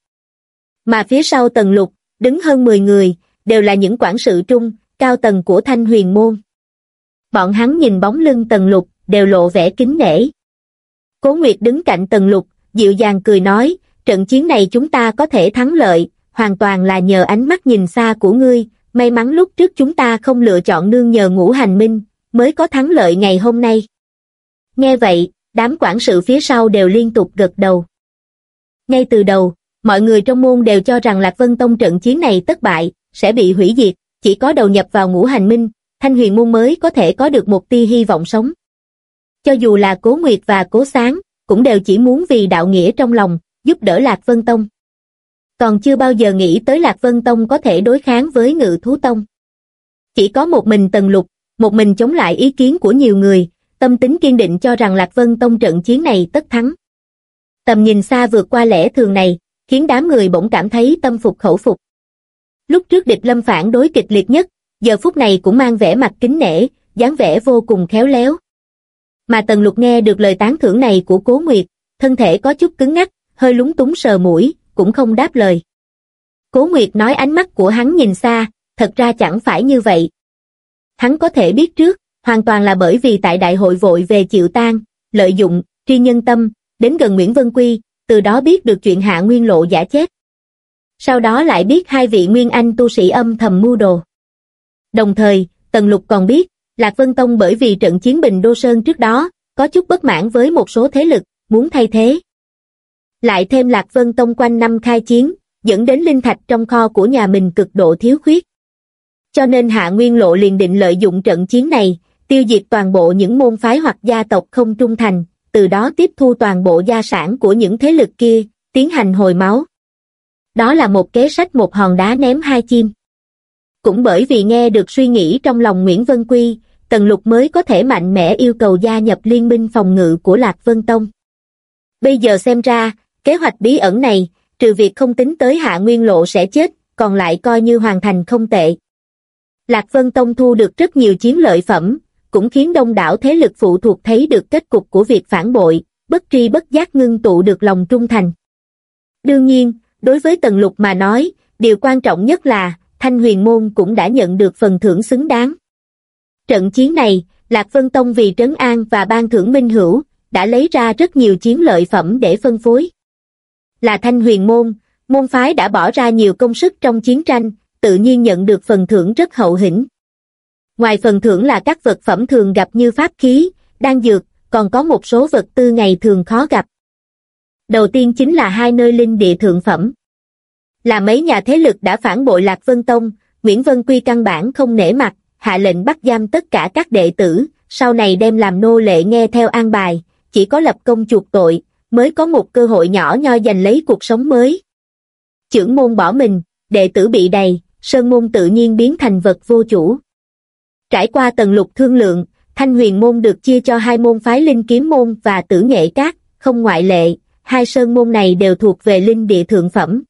Mà phía sau tầng lục, đứng hơn 10 người, đều là những quản sự trung, cao tầng của thanh huyền môn. Bọn hắn nhìn bóng lưng tần lục, đều lộ vẻ kính nể. Cố Nguyệt đứng cạnh tần lục, dịu dàng cười nói, trận chiến này chúng ta có thể thắng lợi, hoàn toàn là nhờ ánh mắt nhìn xa của ngươi, may mắn lúc trước chúng ta không lựa chọn nương nhờ ngũ hành minh, mới có thắng lợi ngày hôm nay. Nghe vậy, đám quản sự phía sau đều liên tục gật đầu. Ngay từ đầu, mọi người trong môn đều cho rằng Lạc Vân Tông trận chiến này thất bại, sẽ bị hủy diệt, chỉ có đầu nhập vào ngũ hành minh, thanh huyền môn mới có thể có được một tia hy vọng sống. Cho dù là Cố Nguyệt và Cố Sáng, cũng đều chỉ muốn vì đạo nghĩa trong lòng, giúp đỡ Lạc Vân Tông. Còn chưa bao giờ nghĩ tới Lạc Vân Tông có thể đối kháng với Ngự Thú Tông. Chỉ có một mình Tần Lục, một mình chống lại ý kiến của nhiều người, tâm tính kiên định cho rằng Lạc Vân Tông trận chiến này tất thắng. Tầm nhìn xa vượt qua lẽ thường này, khiến đám người bỗng cảm thấy tâm phục khẩu phục. Lúc trước địch lâm phản đối kịch liệt nhất, giờ phút này cũng mang vẻ mặt kính nể, dáng vẻ vô cùng khéo léo. Mà Tần Lục nghe được lời tán thưởng này của Cố Nguyệt, thân thể có chút cứng ngắc, hơi lúng túng sờ mũi, cũng không đáp lời. Cố Nguyệt nói ánh mắt của hắn nhìn xa, thật ra chẳng phải như vậy. Hắn có thể biết trước, hoàn toàn là bởi vì tại đại hội vội về chịu tan, lợi dụng, tri nhân tâm, đến gần Nguyễn Vân Quy, từ đó biết được chuyện hạ nguyên lộ giả chết. Sau đó lại biết hai vị nguyên anh tu sĩ âm thầm mưu đồ. Đồng thời, Tần Lục còn biết, Lạc Vân Tông bởi vì trận chiến Bình Đô Sơn trước đó, có chút bất mãn với một số thế lực, muốn thay thế. Lại thêm Lạc Vân Tông quanh năm khai chiến, dẫn đến linh thạch trong kho của nhà mình cực độ thiếu khuyết. Cho nên Hạ Nguyên Lộ liền định lợi dụng trận chiến này, tiêu diệt toàn bộ những môn phái hoặc gia tộc không trung thành, từ đó tiếp thu toàn bộ gia sản của những thế lực kia, tiến hành hồi máu. Đó là một kế sách một hòn đá ném hai chim. Cũng bởi vì nghe được suy nghĩ trong lòng Nguyễn Vân Quy, Tần Lục mới có thể mạnh mẽ yêu cầu gia nhập liên minh phòng ngự của Lạc Vân Tông. Bây giờ xem ra, kế hoạch bí ẩn này, trừ việc không tính tới hạ nguyên lộ sẽ chết, còn lại coi như hoàn thành không tệ. Lạc Vân Tông thu được rất nhiều chiến lợi phẩm, cũng khiến đông đảo thế lực phụ thuộc thấy được kết cục của việc phản bội, bất tri bất giác ngưng tụ được lòng trung thành. Đương nhiên, đối với Tần Lục mà nói, điều quan trọng nhất là, Thanh Huyền Môn cũng đã nhận được phần thưởng xứng đáng. Trận chiến này, Lạc Vân Tông vì trấn an và ban thưởng minh hữu, đã lấy ra rất nhiều chiến lợi phẩm để phân phối. Là Thanh Huyền Môn, môn phái đã bỏ ra nhiều công sức trong chiến tranh, tự nhiên nhận được phần thưởng rất hậu hĩnh. Ngoài phần thưởng là các vật phẩm thường gặp như pháp khí, đan dược, còn có một số vật tư ngày thường khó gặp. Đầu tiên chính là hai nơi linh địa thượng phẩm. Là mấy nhà thế lực đã phản bội Lạc Vân Tông, Nguyễn Vân Quy căn bản không nể mặt, hạ lệnh bắt giam tất cả các đệ tử, sau này đem làm nô lệ nghe theo an bài, chỉ có lập công chuộc tội, mới có một cơ hội nhỏ nho giành lấy cuộc sống mới. Chưởng môn bỏ mình, đệ tử bị đầy, sơn môn tự nhiên biến thành vật vô chủ. Trải qua tầng lục thương lượng, thanh huyền môn được chia cho hai môn phái linh kiếm môn và tử nghệ các không ngoại lệ, hai sơn môn này đều thuộc về linh địa thượng phẩm.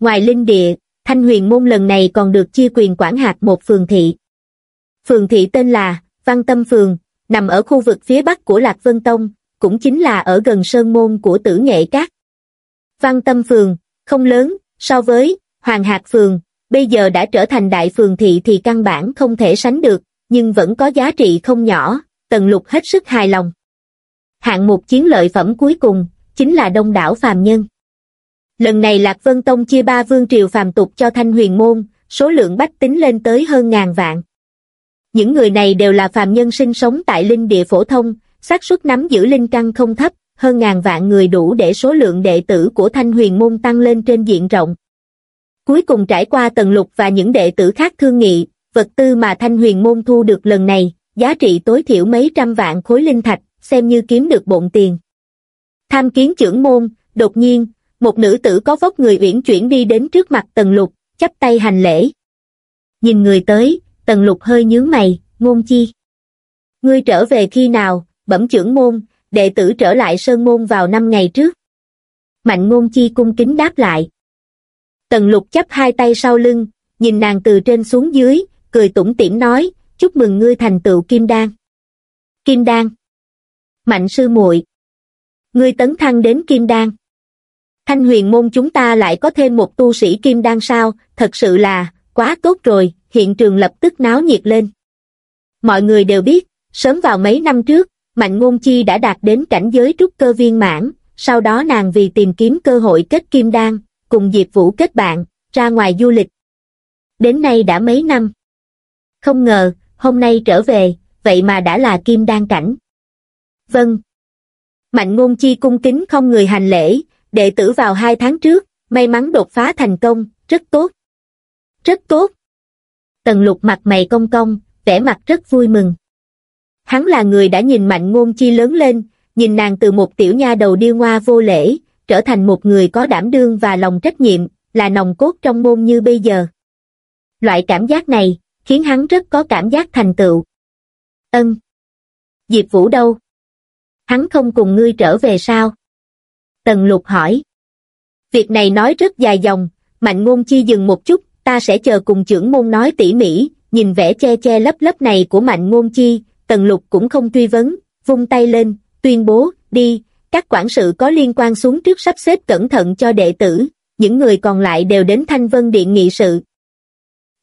Ngoài linh địa, thanh huyền môn lần này còn được chia quyền quản hạt một phường thị. Phường thị tên là Văn Tâm Phường, nằm ở khu vực phía bắc của Lạc Vân Tông, cũng chính là ở gần sơn môn của tử nghệ các Văn Tâm Phường, không lớn, so với Hoàng Hạc Phường, bây giờ đã trở thành đại phường thị thì căn bản không thể sánh được, nhưng vẫn có giá trị không nhỏ, tần lục hết sức hài lòng. Hạng mục chiến lợi phẩm cuối cùng, chính là đông đảo phàm nhân. Lần này Lạc Vân Tông chia ba vương triều phàm tục cho thanh huyền môn, số lượng bách tính lên tới hơn ngàn vạn. Những người này đều là phàm nhân sinh sống tại linh địa phổ thông, xác suất nắm giữ linh căn không thấp, hơn ngàn vạn người đủ để số lượng đệ tử của thanh huyền môn tăng lên trên diện rộng. Cuối cùng trải qua tần lục và những đệ tử khác thương nghị, vật tư mà thanh huyền môn thu được lần này, giá trị tối thiểu mấy trăm vạn khối linh thạch, xem như kiếm được bộn tiền. Tham kiến trưởng môn, đột nhiên, một nữ tử có vóc người uyển chuyển đi đến trước mặt tần lục, chắp tay hành lễ. Nhìn người tới, tần lục hơi nhướng mày, ngôn chi. Ngươi trở về khi nào, bẩm trưởng môn, đệ tử trở lại sơn môn vào năm ngày trước. Mạnh ngôn chi cung kính đáp lại. Tần lục chấp hai tay sau lưng, nhìn nàng từ trên xuống dưới, cười tủm tỉm nói, chúc mừng ngươi thành tựu kim đan. Kim đan. Mạnh sư muội Ngươi tấn thăng đến kim đan. Thanh huyền môn chúng ta lại có thêm một tu sĩ kim đan sao, thật sự là, quá tốt rồi, hiện trường lập tức náo nhiệt lên. Mọi người đều biết, sớm vào mấy năm trước, Mạnh Ngôn Chi đã đạt đến cảnh giới trúc cơ viên mãn, sau đó nàng vì tìm kiếm cơ hội kết kim đan, cùng Diệp Vũ kết bạn, ra ngoài du lịch. Đến nay đã mấy năm. Không ngờ, hôm nay trở về, vậy mà đã là kim đan cảnh. Vâng. Mạnh Ngôn Chi cung kính không người hành lễ, đệ tử vào hai tháng trước, may mắn đột phá thành công, rất tốt. Rất tốt. Tần lục mặt mày cong cong, vẻ mặt rất vui mừng. Hắn là người đã nhìn mạnh ngôn chi lớn lên, nhìn nàng từ một tiểu nha đầu điêu ngoa vô lễ, trở thành một người có đảm đương và lòng trách nhiệm, là nòng cốt trong môn như bây giờ. Loại cảm giác này, khiến hắn rất có cảm giác thành tựu. Ân. Diệp Vũ đâu? Hắn không cùng ngươi trở về sao? Tần lục hỏi. Việc này nói rất dài dòng, mạnh ngôn chi dừng một chút, ta sẽ chờ cùng trưởng môn nói tỉ mỉ, nhìn vẻ che che lấp lấp này của mạnh ngôn chi, tần lục cũng không truy vấn, vung tay lên, tuyên bố, đi, các quản sự có liên quan xuống trước sắp xếp cẩn thận cho đệ tử, những người còn lại đều đến Thanh Vân Điện nghị sự.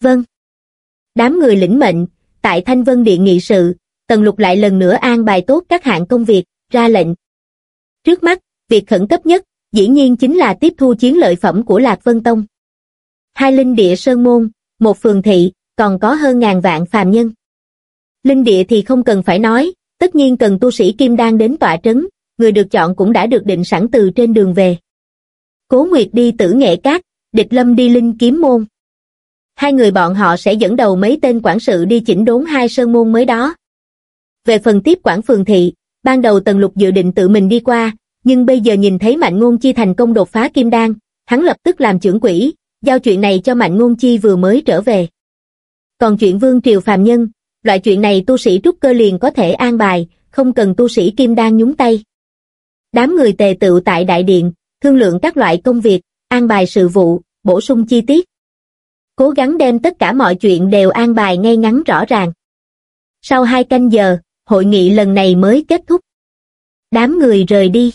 Vâng. Đám người lĩnh mệnh, tại Thanh Vân Điện nghị sự, Tần Lục lại lần nữa an bài tốt các hạng công việc, ra lệnh. Trước mắt, việc khẩn cấp nhất, dĩ nhiên chính là tiếp thu chiến lợi phẩm của Lạc Vân Tông. Hai linh địa sơn môn, một phường thị, còn có hơn ngàn vạn phàm nhân. Linh địa thì không cần phải nói, tất nhiên cần tu sĩ kim đan đến tọa trấn, người được chọn cũng đã được định sẵn từ trên đường về. Cố Nguyệt đi tử nghệ cát, địch lâm đi linh kiếm môn. Hai người bọn họ sẽ dẫn đầu mấy tên quản sự đi chỉnh đốn hai sơn môn mới đó. Về phần tiếp quản phường thị, ban đầu Tần Lục dự định tự mình đi qua, nhưng bây giờ nhìn thấy Mạnh Ngôn Chi thành công đột phá kim đan, hắn lập tức làm trưởng quỹ, giao chuyện này cho Mạnh Ngôn Chi vừa mới trở về. Còn chuyện Vương Triều Phàm Nhân, loại chuyện này tu sĩ trúc cơ liền có thể an bài, không cần tu sĩ kim đan nhúng tay. Đám người tề tựu tại đại điện, thương lượng các loại công việc, an bài sự vụ, bổ sung chi tiết. Cố gắng đem tất cả mọi chuyện đều an bài ngay ngắn rõ ràng. Sau hai canh giờ, hội nghị lần này mới kết thúc. Đám người rời đi.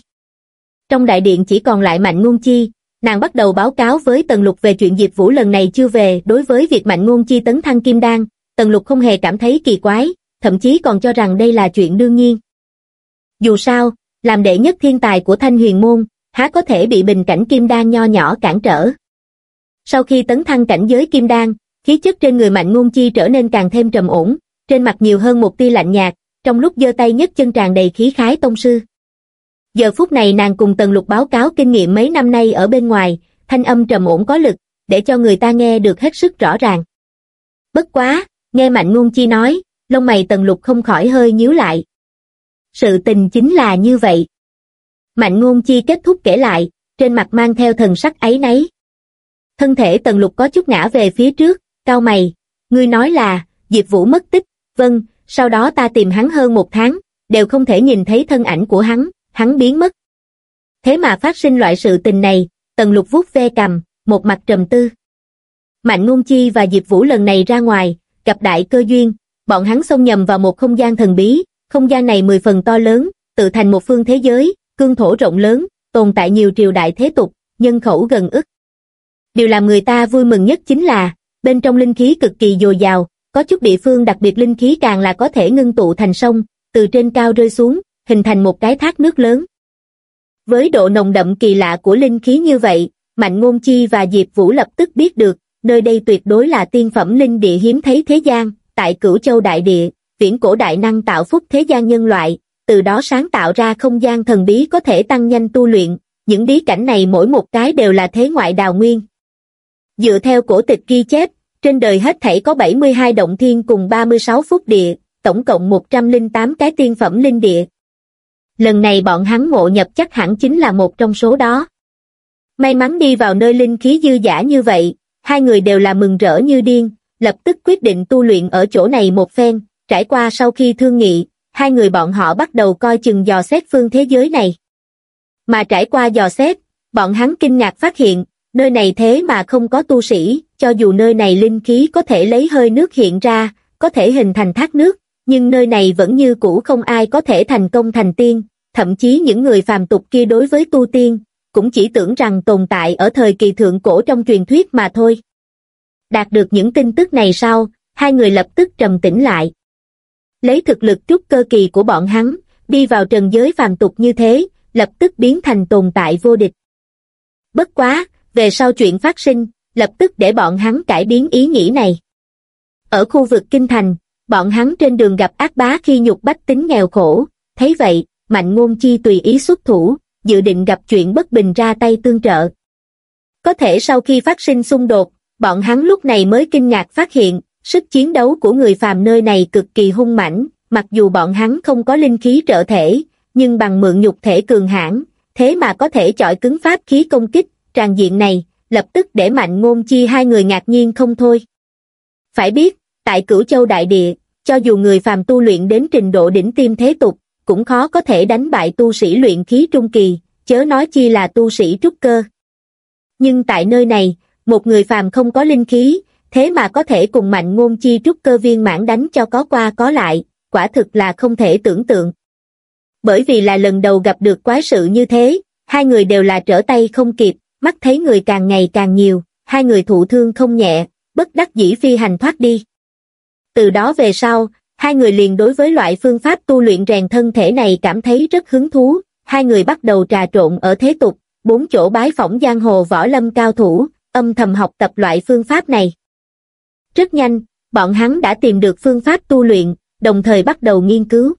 Trong đại điện chỉ còn lại Mạnh Ngôn Chi, nàng bắt đầu báo cáo với Tần Lục về chuyện Diệp Vũ lần này chưa về đối với việc Mạnh Ngôn Chi tấn thăng Kim Đan, Tần Lục không hề cảm thấy kỳ quái, thậm chí còn cho rằng đây là chuyện đương nhiên. Dù sao, làm đệ nhất thiên tài của Thanh Huyền Môn, há có thể bị bình cảnh Kim Đan nho nhỏ cản trở. Sau khi tấn thăng cảnh giới Kim Đan, khí chất trên người Mạnh Ngôn Chi trở nên càng thêm trầm ổn, trên mặt nhiều hơn một tia lạnh nhạt, trong lúc giơ tay nhấc chân tràn đầy khí khái tông sư. Giờ phút này nàng cùng Tần Lục báo cáo kinh nghiệm mấy năm nay ở bên ngoài, thanh âm trầm ổn có lực, để cho người ta nghe được hết sức rõ ràng. Bất quá, nghe Mạnh Ngôn Chi nói, lông mày Tần Lục không khỏi hơi nhíu lại. Sự tình chính là như vậy. Mạnh Ngôn Chi kết thúc kể lại, trên mặt mang theo thần sắc ấy nấy. Thân thể Tần Lục có chút ngã về phía trước, cao mày, ngươi nói là, Diệp Vũ mất tích, vâng, sau đó ta tìm hắn hơn một tháng, đều không thể nhìn thấy thân ảnh của hắn, hắn biến mất. Thế mà phát sinh loại sự tình này, Tần Lục vuốt ve cầm, một mặt trầm tư. Mạnh Ngôn Chi và Diệp Vũ lần này ra ngoài, gặp đại cơ duyên, bọn hắn xông nhầm vào một không gian thần bí, không gian này mười phần to lớn, tự thành một phương thế giới, cương thổ rộng lớn, tồn tại nhiều triều đại thế tục, nhân khẩu gần ức. Điều làm người ta vui mừng nhất chính là, bên trong linh khí cực kỳ dồi dào, có chút địa phương đặc biệt linh khí càng là có thể ngưng tụ thành sông, từ trên cao rơi xuống, hình thành một cái thác nước lớn. Với độ nồng đậm kỳ lạ của linh khí như vậy, Mạnh Ngôn Chi và Diệp Vũ lập tức biết được, nơi đây tuyệt đối là tiên phẩm linh địa hiếm thấy thế gian, tại Cửu Châu Đại Địa, viễn cổ đại năng tạo phúc thế gian nhân loại, từ đó sáng tạo ra không gian thần bí có thể tăng nhanh tu luyện, những bí cảnh này mỗi một cái đều là thế ngoại đào nguyên. Dựa theo cổ tịch ghi chép, trên đời hết thảy có 72 động thiên cùng 36 phúc địa, tổng cộng 108 cái tiên phẩm linh địa. Lần này bọn hắn ngộ nhập chắc hẳn chính là một trong số đó. May mắn đi vào nơi linh khí dư giả như vậy, hai người đều là mừng rỡ như điên, lập tức quyết định tu luyện ở chỗ này một phen, trải qua sau khi thương nghị, hai người bọn họ bắt đầu coi chừng dò xét phương thế giới này. Mà trải qua dò xét, bọn hắn kinh ngạc phát hiện, nơi này thế mà không có tu sĩ, cho dù nơi này linh khí có thể lấy hơi nước hiện ra, có thể hình thành thác nước, nhưng nơi này vẫn như cũ không ai có thể thành công thành tiên, thậm chí những người phàm tục kia đối với tu tiên, cũng chỉ tưởng rằng tồn tại ở thời kỳ thượng cổ trong truyền thuyết mà thôi. Đạt được những tin tức này sau, hai người lập tức trầm tĩnh lại. Lấy thực lực trúc cơ kỳ của bọn hắn, đi vào trần giới phàm tục như thế, lập tức biến thành tồn tại vô địch. Bất quá, về sau chuyện phát sinh, lập tức để bọn hắn cải biến ý nghĩ này. Ở khu vực Kinh Thành, bọn hắn trên đường gặp ác bá khi nhục bách tính nghèo khổ, thấy vậy, Mạnh Ngôn Chi tùy ý xuất thủ, dự định gặp chuyện bất bình ra tay tương trợ. Có thể sau khi phát sinh xung đột, bọn hắn lúc này mới kinh ngạc phát hiện, sức chiến đấu của người phàm nơi này cực kỳ hung mãnh, mặc dù bọn hắn không có linh khí trợ thể, nhưng bằng mượn nhục thể cường hãn, thế mà có thể chọi cứng pháp khí công kích, tràn diện này, lập tức để mạnh ngôn chi hai người ngạc nhiên không thôi. Phải biết, tại cửu châu đại địa, cho dù người phàm tu luyện đến trình độ đỉnh tiêm thế tục, cũng khó có thể đánh bại tu sĩ luyện khí trung kỳ, chớ nói chi là tu sĩ trúc cơ. Nhưng tại nơi này, một người phàm không có linh khí, thế mà có thể cùng mạnh ngôn chi trúc cơ viên mãn đánh cho có qua có lại, quả thực là không thể tưởng tượng. Bởi vì là lần đầu gặp được quái sự như thế, hai người đều là trở tay không kịp, mắt thấy người càng ngày càng nhiều, hai người thụ thương không nhẹ, bất đắc dĩ phi hành thoát đi. Từ đó về sau, hai người liền đối với loại phương pháp tu luyện rèn thân thể này cảm thấy rất hứng thú, hai người bắt đầu trà trộn ở thế tục, bốn chỗ bái phỏng giang hồ võ lâm cao thủ, âm thầm học tập loại phương pháp này. Rất nhanh, bọn hắn đã tìm được phương pháp tu luyện, đồng thời bắt đầu nghiên cứu.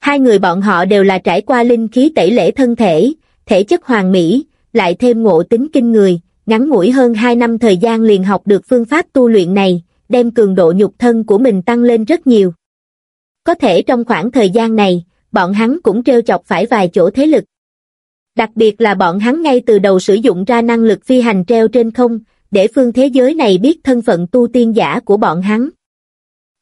Hai người bọn họ đều là trải qua linh khí tẩy lễ thân thể, thể chất hoàn mỹ, lại thêm ngộ tính kinh người, ngắn ngủi hơn 2 năm thời gian liền học được phương pháp tu luyện này, đem cường độ nhục thân của mình tăng lên rất nhiều. Có thể trong khoảng thời gian này, bọn hắn cũng treo chọc phải vài chỗ thế lực. Đặc biệt là bọn hắn ngay từ đầu sử dụng ra năng lực phi hành treo trên không, để phương thế giới này biết thân phận tu tiên giả của bọn hắn.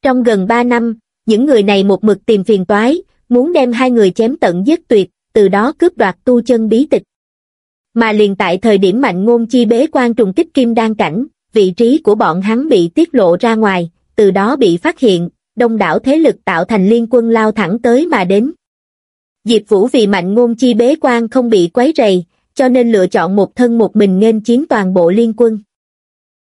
Trong gần 3 năm, những người này một mực tìm phiền toái, muốn đem hai người chém tận giết tuyệt, từ đó cướp đoạt tu chân bí tịch. Mà liền tại thời điểm mạnh ngôn chi bế quan trùng kích kim đan cảnh, vị trí của bọn hắn bị tiết lộ ra ngoài, từ đó bị phát hiện, đông đảo thế lực tạo thành liên quân lao thẳng tới mà đến. Diệp Vũ vì mạnh ngôn chi bế quan không bị quấy rầy, cho nên lựa chọn một thân một mình nên chiến toàn bộ liên quân.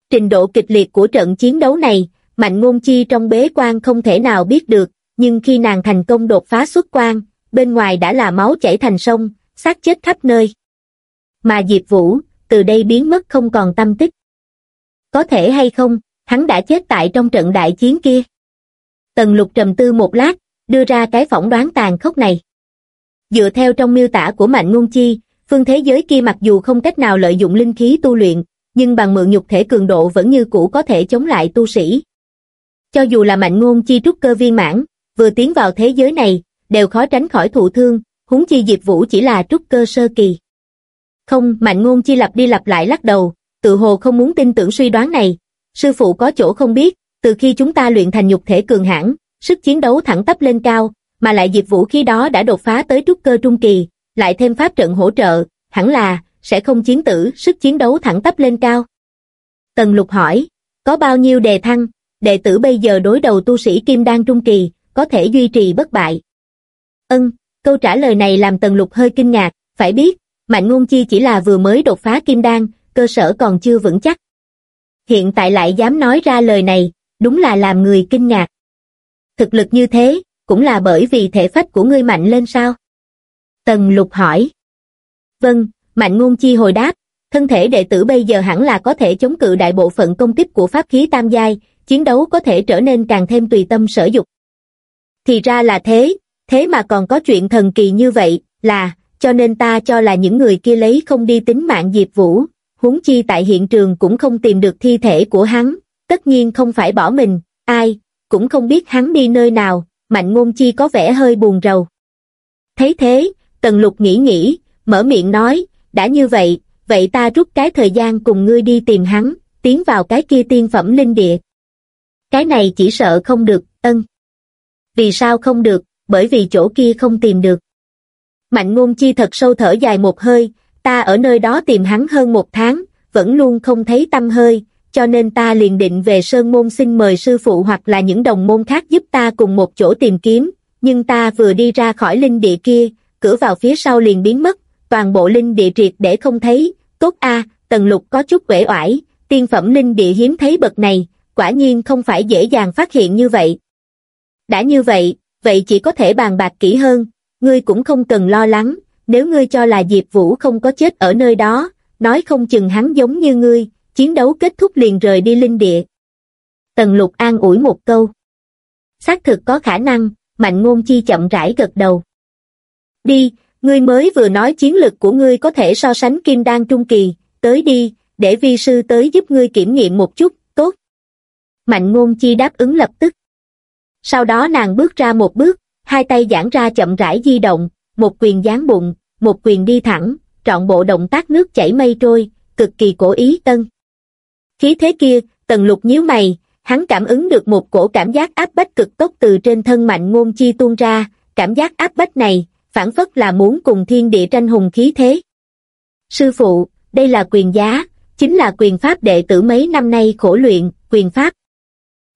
Trình độ kịch liệt của trận chiến đấu này, mạnh ngôn chi trong bế quan không thể nào biết được, nhưng khi nàng thành công đột phá xuất quan, bên ngoài đã là máu chảy thành sông, xác chết khắp nơi. Mà Diệp Vũ, từ đây biến mất không còn tâm tích. Có thể hay không, hắn đã chết tại trong trận đại chiến kia. Tần lục trầm tư một lát, đưa ra cái phỏng đoán tàn khốc này. Dựa theo trong miêu tả của Mạnh Ngôn Chi, phương thế giới kia mặc dù không cách nào lợi dụng linh khí tu luyện, nhưng bằng mượn nhục thể cường độ vẫn như cũ có thể chống lại tu sĩ. Cho dù là Mạnh Ngôn Chi trúc cơ viên mãn, vừa tiến vào thế giới này, đều khó tránh khỏi thụ thương, huống chi Diệp Vũ chỉ là trúc cơ sơ kỳ. Không, Mạnh Ngôn Chi lặp đi lặp lại lắc đầu, tự hồ không muốn tin tưởng suy đoán này. Sư phụ có chỗ không biết, từ khi chúng ta luyện thành nhục thể cường hãn, sức chiến đấu thẳng tắp lên cao, mà lại Diệp Vũ khi đó đã đột phá tới trúc cơ trung kỳ, lại thêm pháp trận hỗ trợ, hẳn là sẽ không chiến tử, sức chiến đấu thẳng tắp lên cao. Tần Lục hỏi, có bao nhiêu đề thăng, đệ tử bây giờ đối đầu tu sĩ kim đan trung kỳ, có thể duy trì bất bại. Ân, câu trả lời này làm Tần Lục hơi kinh ngạc, phải biết, Mạnh Ngôn Chi chỉ là vừa mới đột phá kim đan, cơ sở còn chưa vững chắc. Hiện tại lại dám nói ra lời này, đúng là làm người kinh ngạc. Thực lực như thế, cũng là bởi vì thể phách của ngươi mạnh lên sao? Tần Lục hỏi. Vâng, Mạnh Ngôn Chi hồi đáp, thân thể đệ tử bây giờ hẳn là có thể chống cự đại bộ phận công kích của pháp khí tam giai, chiến đấu có thể trở nên càng thêm tùy tâm sở dục. Thì ra là thế, thế mà còn có chuyện thần kỳ như vậy, là, cho nên ta cho là những người kia lấy không đi tính mạng Diệp Vũ, huống chi tại hiện trường cũng không tìm được thi thể của hắn, tất nhiên không phải bỏ mình, ai, cũng không biết hắn đi nơi nào, mạnh ngôn chi có vẻ hơi buồn rầu. Thấy thế, Tần Lục nghĩ nghĩ, mở miệng nói, đã như vậy, vậy ta rút cái thời gian cùng ngươi đi tìm hắn, tiến vào cái kia tiên phẩm linh địa. Cái này chỉ sợ không được, ân. Vì sao không được, bởi vì chỗ kia không tìm được. Mạnh ngôn chi thật sâu thở dài một hơi, ta ở nơi đó tìm hắn hơn một tháng, vẫn luôn không thấy tâm hơi, cho nên ta liền định về Sơn Môn xin mời sư phụ hoặc là những đồng môn khác giúp ta cùng một chỗ tìm kiếm, nhưng ta vừa đi ra khỏi linh địa kia, cửa vào phía sau liền biến mất, toàn bộ linh địa triệt để không thấy, tốt a tần lục có chút uể oải, tiên phẩm linh địa hiếm thấy bậc này, quả nhiên không phải dễ dàng phát hiện như vậy. Đã như vậy, vậy chỉ có thể bàn bạc kỹ hơn, ngươi cũng không cần lo lắng, nếu ngươi cho là Diệp Vũ không có chết ở nơi đó, nói không chừng hắn giống như ngươi, chiến đấu kết thúc liền rời đi linh địa. Tần lục an ủi một câu. Xác thực có khả năng, mạnh ngôn chi chậm rãi gật đầu. Đi, ngươi mới vừa nói chiến lực của ngươi có thể so sánh kim đan trung kỳ, tới đi, để vi sư tới giúp ngươi kiểm nghiệm một chút, tốt. Mạnh ngôn chi đáp ứng lập tức. Sau đó nàng bước ra một bước, hai tay giãn ra chậm rãi di động, một quyền giáng bụng, một quyền đi thẳng, trọn bộ động tác nước chảy mây trôi, cực kỳ cổ ý tân. Khí thế kia, tần lục nhíu mày, hắn cảm ứng được một cổ cảm giác áp bách cực tốc từ trên thân mạnh ngôn chi tuôn ra, cảm giác áp bách này, phản phất là muốn cùng thiên địa tranh hùng khí thế. Sư phụ, đây là quyền giá, chính là quyền pháp đệ tử mấy năm nay khổ luyện, quyền pháp.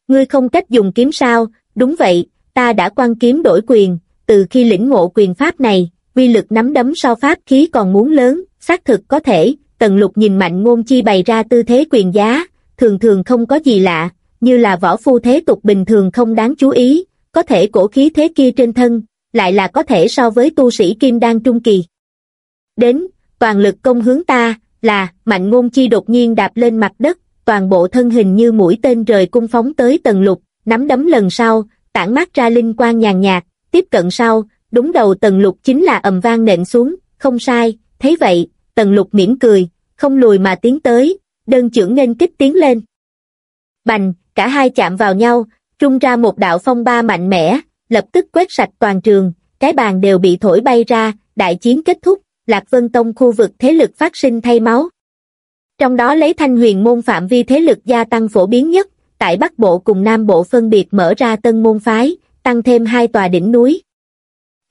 Ngươi không cách dùng kiếm sao, đúng vậy, ta đã quan kiếm đổi quyền, từ khi lĩnh ngộ quyền pháp này, quy lực nắm đấm so pháp khí còn muốn lớn, xác thực có thể, tần lục nhìn mạnh ngôn chi bày ra tư thế quyền giá, thường thường không có gì lạ, như là võ phu thế tục bình thường không đáng chú ý, có thể cổ khí thế kia trên thân, lại là có thể so với tu sĩ kim đan trung kỳ. Đến, toàn lực công hướng ta, là, mạnh ngôn chi đột nhiên đạp lên mặt đất, toàn bộ thân hình như mũi tên rời cung phóng tới tần lục, nắm đấm lần sau, tản mát ra linh quang nhàn nhạt, tiếp cận sau, đúng đầu tần lục chính là ầm vang nện xuống, không sai, thấy vậy, tần lục mỉm cười, không lùi mà tiến tới, đơn trưởng nên kích tiến lên. Bành, cả hai chạm vào nhau, trung ra một đạo phong ba mạnh mẽ, lập tức quét sạch toàn trường, cái bàn đều bị thổi bay ra, đại chiến kết thúc, Lạc Vân Tông khu vực thế lực phát sinh thay máu. Trong đó lấy thanh huyền môn phạm vi thế lực gia tăng phổ biến nhất, tại Bắc Bộ cùng Nam Bộ phân biệt mở ra tân môn phái, tăng thêm hai tòa đỉnh núi.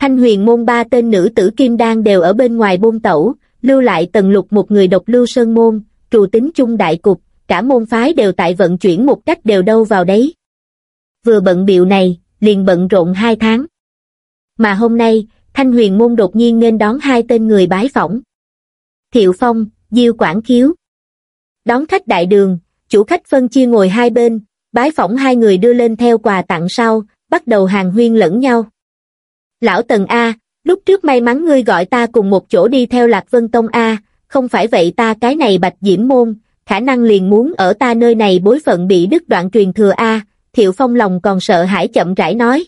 Thanh huyền môn ba tên nữ tử kim đan đều ở bên ngoài bôn tẩu, lưu lại tần lục một người độc lưu sơn môn, trù tính chung đại cục, cả môn phái đều tại vận chuyển một cách đều đâu vào đấy. Vừa bận biệu này, liền bận rộn hai tháng. Mà hôm nay, Thanh huyền môn đột nhiên nên đón hai tên người bái phỏng. Thiệu Phong, Diêu Quảng Khiếu. Đón khách đại đường, chủ khách phân chia ngồi hai bên, bái phỏng hai người đưa lên theo quà tặng sau, bắt đầu hàng huyên lẫn nhau. Lão Tần A, lúc trước may mắn ngươi gọi ta cùng một chỗ đi theo Lạc Vân Tông A, không phải vậy ta cái này bạch diễm môn, khả năng liền muốn ở ta nơi này bối phận bị đứt đoạn truyền thừa A, Thiệu Phong lòng còn sợ hãi chậm rãi nói.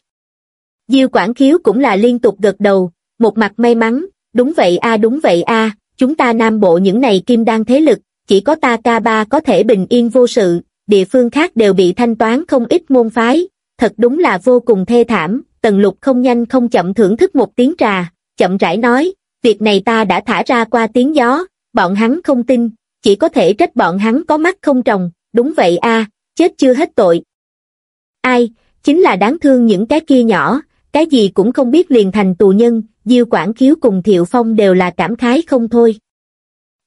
Diêu Quảng Khiếu cũng là liên tục gật đầu, một mặt may mắn, đúng vậy a đúng vậy a chúng ta nam bộ những này kim đan thế lực, chỉ có ta ca ba có thể bình yên vô sự, địa phương khác đều bị thanh toán không ít môn phái, thật đúng là vô cùng thê thảm, tần lục không nhanh không chậm thưởng thức một tiếng trà, chậm rãi nói, việc này ta đã thả ra qua tiếng gió, bọn hắn không tin, chỉ có thể trách bọn hắn có mắt không trồng, đúng vậy a chết chưa hết tội. Ai, chính là đáng thương những cái kia nhỏ, cái gì cũng không biết liền thành tù nhân, Diêu Quảng Khiếu cùng Thiệu Phong đều là cảm khái không thôi.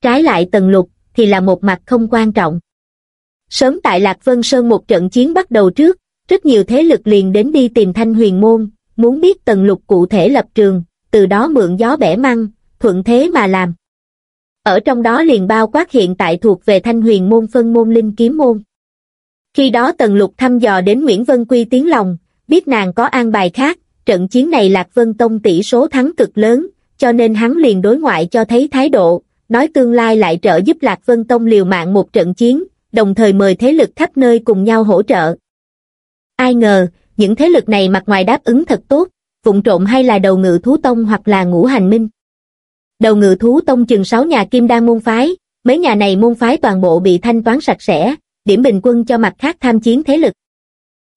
Trái lại Tần Lục, thì là một mặt không quan trọng. Sớm tại Lạc Vân Sơn một trận chiến bắt đầu trước, rất nhiều thế lực liền đến đi tìm Thanh Huyền Môn, muốn biết Tần Lục cụ thể lập trường, từ đó mượn gió bẻ măng, thuận thế mà làm. Ở trong đó liền bao quát hiện tại thuộc về Thanh Huyền Môn phân môn linh kiếm môn. Khi đó Tần Lục thăm dò đến Nguyễn Vân Quy tiếng lòng, biết nàng có an bài khác, trận chiến này Lạc Vân Tông tỷ số thắng cực lớn, cho nên hắn liền đối ngoại cho thấy thái độ, nói tương lai lại trợ giúp Lạc Vân Tông liều mạng một trận chiến, đồng thời mời thế lực khắp nơi cùng nhau hỗ trợ. Ai ngờ, những thế lực này mặt ngoài đáp ứng thật tốt, vụng trộm hay là đầu ngự thú tông hoặc là ngũ hành minh. Đầu ngự thú tông chừng 6 nhà kim đan môn phái, mấy nhà này môn phái toàn bộ bị thanh toán sạch sẽ, điểm bình quân cho mặt khác tham chiến thế lực.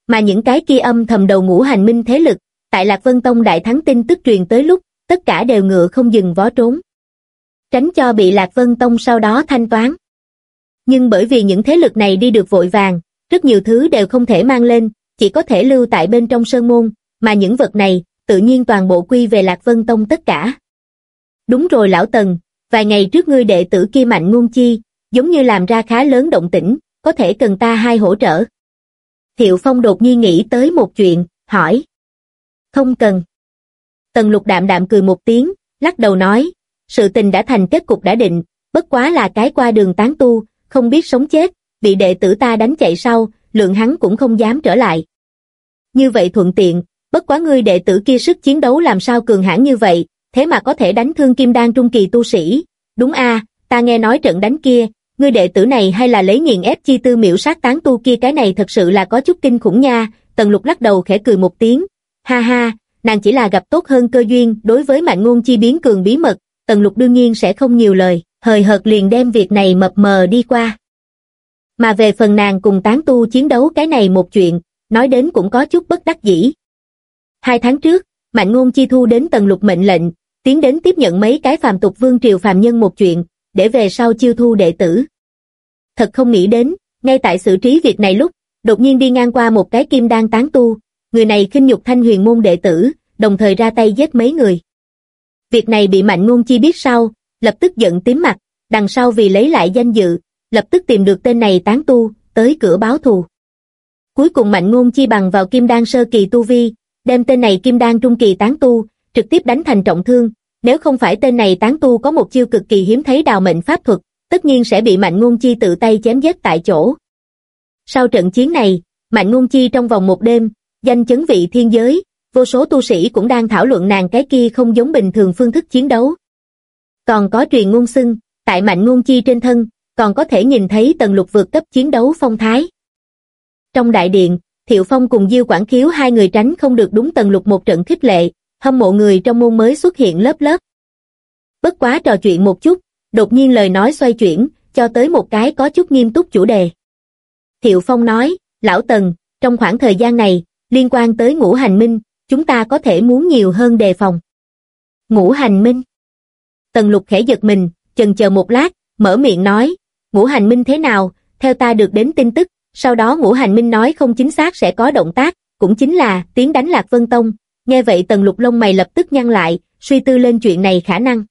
Mà những cái kia âm thầm đầu ngũ hành minh thế lực, tại Lạc Vân Tông đại thắng tin tức truyền tới lúc, tất cả đều ngựa không dừng vó trốn. Tránh cho bị Lạc Vân Tông sau đó thanh toán. Nhưng bởi vì những thế lực này đi được vội vàng, rất nhiều thứ đều không thể mang lên, chỉ có thể lưu tại bên trong sơn môn, mà những vật này, tự nhiên toàn bộ quy về Lạc Vân Tông tất cả. Đúng rồi lão Tần, vài ngày trước ngươi đệ tử kia mạnh ngôn chi, giống như làm ra khá lớn động tĩnh, có thể cần ta hai hỗ trợ. Thiệu Phong đột nhiên nghĩ tới một chuyện, hỏi. Không cần. Tần lục đạm đạm cười một tiếng, lắc đầu nói, sự tình đã thành kết cục đã định, bất quá là cái qua đường tán tu, không biết sống chết, bị đệ tử ta đánh chạy sau, lượng hắn cũng không dám trở lại. Như vậy thuận tiện, bất quá ngươi đệ tử kia sức chiến đấu làm sao cường hãn như vậy, thế mà có thể đánh thương kim đan trung kỳ tu sĩ. Đúng a, ta nghe nói trận đánh kia, ngươi đệ tử này hay là lấy nghiền ép chi tư miểu sát tán tu kia cái này thật sự là có chút kinh khủng nha, tần lục lắc đầu khẽ cười một tiếng, ha ha, nàng chỉ là gặp tốt hơn cơ duyên đối với mạnh ngôn chi biến cường bí mật, tần lục đương nhiên sẽ không nhiều lời, hời hợt liền đem việc này mập mờ đi qua. Mà về phần nàng cùng tán tu chiến đấu cái này một chuyện, nói đến cũng có chút bất đắc dĩ. Hai tháng trước, Mạnh Ngôn Chi Thu đến Tần lục mệnh lệnh, tiến đến tiếp nhận mấy cái phàm tục vương triều phàm nhân một chuyện, để về sau chiêu thu đệ tử. Thật không nghĩ đến, ngay tại xử trí việc này lúc, đột nhiên đi ngang qua một cái kim đan tán tu, người này khinh nhục thanh huyền môn đệ tử, đồng thời ra tay giết mấy người. Việc này bị Mạnh Ngôn Chi biết sau, lập tức giận tím mặt, đằng sau vì lấy lại danh dự, lập tức tìm được tên này tán tu, tới cửa báo thù. Cuối cùng Mạnh Ngôn Chi bằng vào kim đan sơ kỳ tu vi, đem tên này kim đan trung kỳ tán tu, trực tiếp đánh thành trọng thương, nếu không phải tên này tán tu có một chiêu cực kỳ hiếm thấy đào mệnh pháp thuật, tất nhiên sẽ bị Mạnh Ngôn Chi tự tay chém giết tại chỗ. Sau trận chiến này, Mạnh Ngôn Chi trong vòng một đêm, danh chấn vị thiên giới, vô số tu sĩ cũng đang thảo luận nàng cái kia không giống bình thường phương thức chiến đấu. Còn có truyền ngôn xưng, tại Mạnh Ngôn Chi trên thân, còn có thể nhìn thấy tầng lục vượt cấp chiến đấu phong thái. Trong đại điện, Thiệu Phong cùng Diêu Quảng Khiếu hai người tránh không được đúng tầng lục một trận khích lệ, hâm mộ người trong môn mới xuất hiện lớp lớp. Bất quá trò chuyện một chút, đột nhiên lời nói xoay chuyển, cho tới một cái có chút nghiêm túc chủ đề. Thiệu Phong nói, Lão Tần, trong khoảng thời gian này, liên quan tới ngũ hành minh, chúng ta có thể muốn nhiều hơn đề phòng. Ngũ hành minh. Tần lục khẽ giật mình, chần chờ một lát, mở miệng nói, ngũ hành minh thế nào, theo ta được đến tin tức, sau đó ngũ hành minh nói không chính xác sẽ có động tác, cũng chính là tiếng đánh lạc vân tông, nghe vậy tần lục lông mày lập tức nhăn lại, suy tư lên chuyện này khả năng.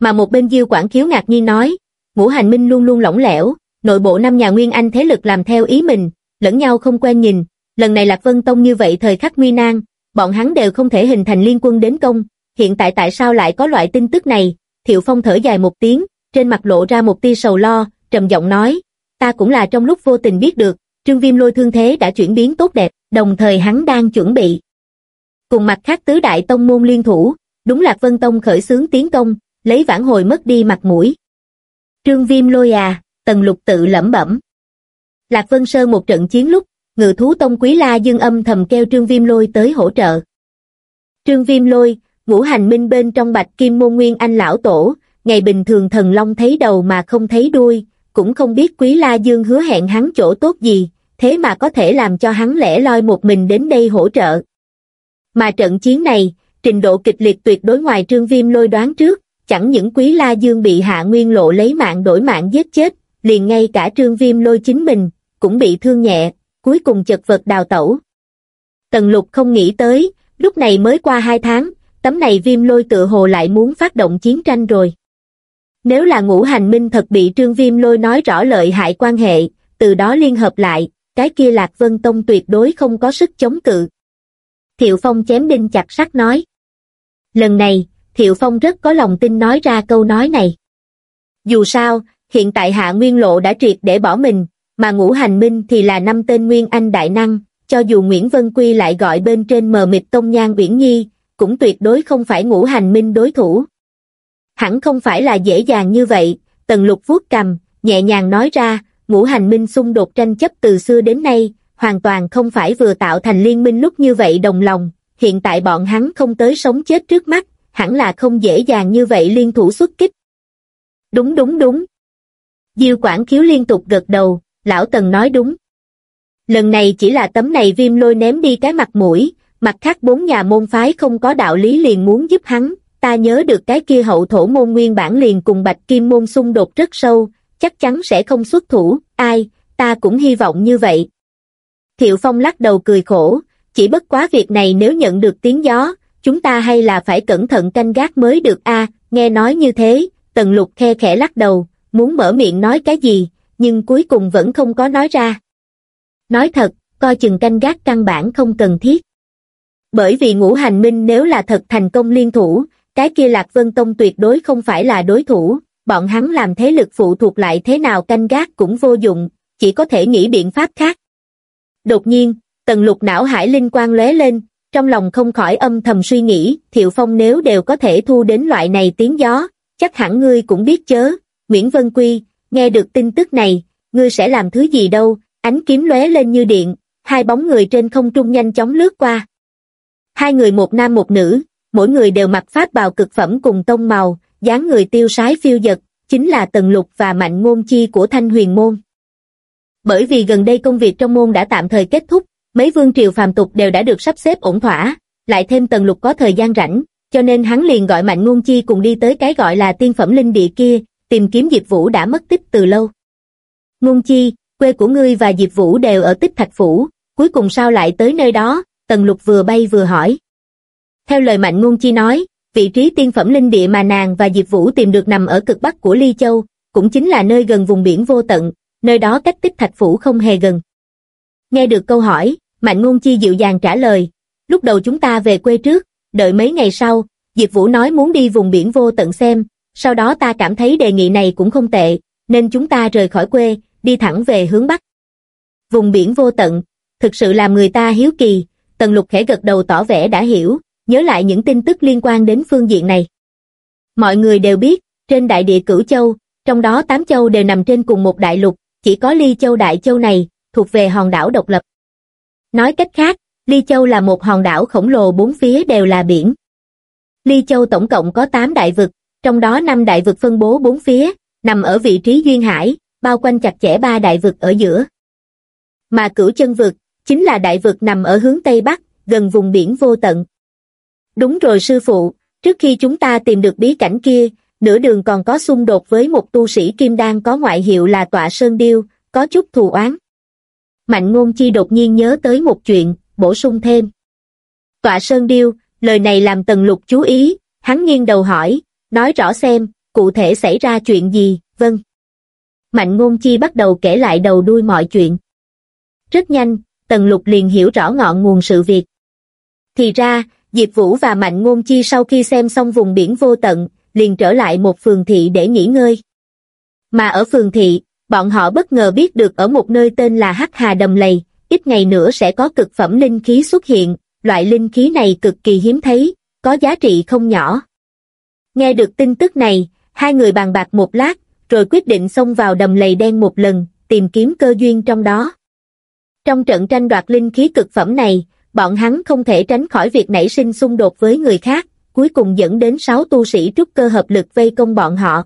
Mà một bên diêu quản khiếu ngạc nhiên nói, ngũ hành minh luôn luôn lỏng lẻo, nội bộ năm nhà nguyên anh thế lực làm theo ý mình, lẫn nhau không quen nhìn, lần này lạc vân tông như vậy thời khắc nguy nan, bọn hắn đều không thể hình thành liên quân đến công, hiện tại tại sao lại có loại tin tức này, thiệu phong thở dài một tiếng, trên mặt lộ ra một tia sầu lo, trầm giọng nói, ta cũng là trong lúc vô tình biết được, trương viêm lôi thương thế đã chuyển biến tốt đẹp, đồng thời hắn đang chuẩn bị. Cùng mặt khác tứ đại tông môn liên thủ, đúng Lạc Vân Tông khởi xướng tiến công, lấy vãn hồi mất đi mặt mũi. Trương viêm lôi à, tần lục tự lẩm bẩm. Lạc Vân Sơn một trận chiến lúc, ngự thú tông quý la dương âm thầm kêu trương viêm lôi tới hỗ trợ. Trương viêm lôi, ngũ hành minh bên trong bạch kim môn nguyên anh lão tổ, ngày bình thường thần long thấy đầu mà không thấy đuôi, cũng không biết quý la dương hứa hẹn hắn chỗ tốt gì, thế mà có thể làm cho hắn lẻ loi một mình đến đây hỗ trợ. Mà trận chiến này, trình độ kịch liệt tuyệt đối ngoài trương viêm lôi đoán trước, chẳng những quý la dương bị hạ nguyên lộ lấy mạng đổi mạng giết chết, liền ngay cả trương viêm lôi chính mình, cũng bị thương nhẹ, cuối cùng chật vật đào tẩu. Tần lục không nghĩ tới, lúc này mới qua hai tháng, tấm này viêm lôi tự hồ lại muốn phát động chiến tranh rồi. Nếu là ngũ hành minh thật bị trương viêm lôi nói rõ lợi hại quan hệ, từ đó liên hợp lại, cái kia Lạc Vân Tông tuyệt đối không có sức chống cự. Thiệu Phong chém đinh chặt sắt nói. Lần này, Thiệu Phong rất có lòng tin nói ra câu nói này. Dù sao, hiện tại Hạ Nguyên Lộ đã triệt để bỏ mình, mà ngũ hành minh thì là năm tên Nguyên Anh Đại Năng, cho dù Nguyễn Vân Quy lại gọi bên trên mờ mịt Tông Nhan Uyển Nhi, cũng tuyệt đối không phải ngũ hành minh đối thủ. Hẳn không phải là dễ dàng như vậy, Tần Lục vuốt cầm, nhẹ nhàng nói ra, ngũ hành minh xung đột tranh chấp từ xưa đến nay, hoàn toàn không phải vừa tạo thành liên minh lúc như vậy đồng lòng, hiện tại bọn hắn không tới sống chết trước mắt, hẳn là không dễ dàng như vậy liên thủ xuất kích. Đúng đúng đúng. Diêu Quảng Khiếu liên tục gật đầu, lão Tần nói đúng. Lần này chỉ là tấm này viêm lôi ném đi cái mặt mũi, mặt khác bốn nhà môn phái không có đạo lý liền muốn giúp hắn, ta nhớ được cái kia hậu thổ môn nguyên bản liền cùng bạch kim môn xung đột rất sâu, chắc chắn sẽ không xuất thủ, ai, ta cũng hy vọng như vậy. Thiệu Phong lắc đầu cười khổ, chỉ bất quá việc này nếu nhận được tiếng gió, chúng ta hay là phải cẩn thận canh gác mới được a nghe nói như thế, tần lục khe khẽ lắc đầu, muốn mở miệng nói cái gì, nhưng cuối cùng vẫn không có nói ra. Nói thật, coi chừng canh gác căn bản không cần thiết. Bởi vì ngũ hành minh nếu là thật thành công liên thủ, cái kia Lạc Vân Tông tuyệt đối không phải là đối thủ, bọn hắn làm thế lực phụ thuộc lại thế nào canh gác cũng vô dụng, chỉ có thể nghĩ biện pháp khác. Đột nhiên, tần lục não hải linh quang lóe lên, trong lòng không khỏi âm thầm suy nghĩ, Thiệu Phong nếu đều có thể thu đến loại này tiếng gió, chắc hẳn ngươi cũng biết chớ, Nguyễn Vân Quy, nghe được tin tức này, ngươi sẽ làm thứ gì đâu, ánh kiếm lóe lên như điện, hai bóng người trên không trung nhanh chóng lướt qua. Hai người một nam một nữ, mỗi người đều mặc pháp bào cực phẩm cùng tông màu, dáng người tiêu sái phiêu dật, chính là Tần Lục và Mạnh Ngôn Chi của Thanh Huyền Môn. Bởi vì gần đây công việc trong môn đã tạm thời kết thúc, mấy vương triều phàm tục đều đã được sắp xếp ổn thỏa, lại thêm Tần Lục có thời gian rảnh, cho nên hắn liền gọi Mạnh Ngôn Chi cùng đi tới cái gọi là tiên phẩm linh địa kia, tìm kiếm Diệp Vũ đã mất tích từ lâu. Ngôn Chi, quê của ngươi và Diệp Vũ đều ở tích thạch phủ, cuối cùng sao lại tới nơi đó, Tần Lục vừa bay vừa hỏi. Theo lời Mạnh Ngôn Chi nói, vị trí tiên phẩm linh địa mà nàng và Diệp Vũ tìm được nằm ở cực bắc của Ly Châu, cũng chính là nơi gần vùng biển vô tận, nơi đó cách tích thạch phủ không hề gần. Nghe được câu hỏi, Mạnh Ngôn Chi dịu dàng trả lời, lúc đầu chúng ta về quê trước, đợi mấy ngày sau, Diệp Vũ nói muốn đi vùng biển vô tận xem, sau đó ta cảm thấy đề nghị này cũng không tệ, nên chúng ta rời khỏi quê, đi thẳng về hướng Bắc. Vùng biển vô tận, thực sự làm người ta hiếu kỳ, Tần Lục khẽ gật đầu tỏ vẻ đã hiểu, nhớ lại những tin tức liên quan đến phương diện này. Mọi người đều biết, trên đại địa cửu châu, trong đó tám châu đều nằm trên cùng một đại lục, chỉ có Ly Châu Đại Châu này, thuộc về hòn đảo độc lập. Nói cách khác, Ly Châu là một hòn đảo khổng lồ bốn phía đều là biển. Ly Châu tổng cộng có 8 đại vực, trong đó năm đại vực phân bố bốn phía, nằm ở vị trí duyên hải, bao quanh chặt chẽ ba đại vực ở giữa. Mà cửu chân vực, chính là đại vực nằm ở hướng Tây Bắc, gần vùng biển vô tận. Đúng rồi sư phụ, trước khi chúng ta tìm được bí cảnh kia, nửa đường còn có xung đột với một tu sĩ kim đan có ngoại hiệu là tọa sơn điêu, có chút thù oán. Mạnh ngôn chi đột nhiên nhớ tới một chuyện, bổ sung thêm. Tọa sơn điêu, lời này làm tần lục chú ý, hắn nghiêng đầu hỏi, nói rõ xem, cụ thể xảy ra chuyện gì, vâng. Mạnh ngôn chi bắt đầu kể lại đầu đuôi mọi chuyện. Rất nhanh, tần lục liền hiểu rõ ngọn nguồn sự việc. Thì ra, Diệp Vũ và Mạnh Ngôn Chi sau khi xem xong vùng biển vô tận, liền trở lại một phường thị để nghỉ ngơi. Mà ở phường thị, bọn họ bất ngờ biết được ở một nơi tên là Hắc Hà Đầm Lầy, ít ngày nữa sẽ có cực phẩm linh khí xuất hiện, loại linh khí này cực kỳ hiếm thấy, có giá trị không nhỏ. Nghe được tin tức này, hai người bàn bạc một lát, rồi quyết định xông vào đầm lầy đen một lần, tìm kiếm cơ duyên trong đó. Trong trận tranh đoạt linh khí cực phẩm này, bọn hắn không thể tránh khỏi việc nảy sinh xung đột với người khác, cuối cùng dẫn đến sáu tu sĩ trúc cơ hợp lực vây công bọn họ.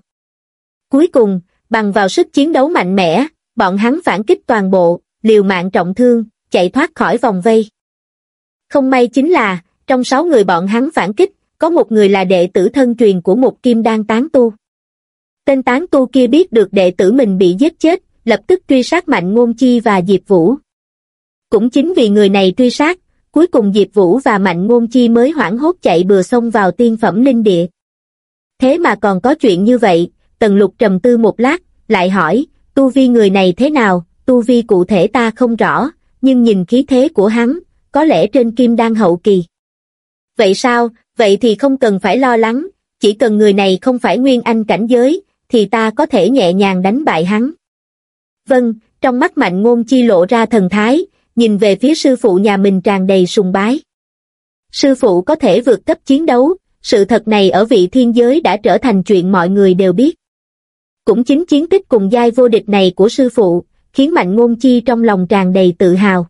Cuối cùng, bằng vào sức chiến đấu mạnh mẽ, bọn hắn phản kích toàn bộ, liều mạng trọng thương, chạy thoát khỏi vòng vây. Không may chính là, trong sáu người bọn hắn phản kích, có một người là đệ tử thân truyền của một kim đan tán tu. Tên tán tu kia biết được đệ tử mình bị giết chết, lập tức truy sát Mạnh Ngôn Chi và Diệp Vũ. Cũng chính vì người này truy sát, cuối cùng Diệp Vũ và Mạnh Ngôn Chi mới hoảng hốt chạy bừa sông vào tiên phẩm linh địa. Thế mà còn có chuyện như vậy, Tần Lục trầm tư một lát, lại hỏi, tu vi người này thế nào, tu vi cụ thể ta không rõ, nhưng nhìn khí thế của hắn, có lẽ trên kim đan hậu kỳ. Vậy sao, vậy thì không cần phải lo lắng, chỉ cần người này không phải nguyên anh cảnh giới, thì ta có thể nhẹ nhàng đánh bại hắn. Vâng, trong mắt mạnh ngôn chi lộ ra thần thái, nhìn về phía sư phụ nhà mình tràn đầy sùng bái. Sư phụ có thể vượt cấp chiến đấu, sự thật này ở vị thiên giới đã trở thành chuyện mọi người đều biết. Cũng chính chiến tích cùng giai vô địch này của sư phụ, khiến mạnh ngôn chi trong lòng tràn đầy tự hào.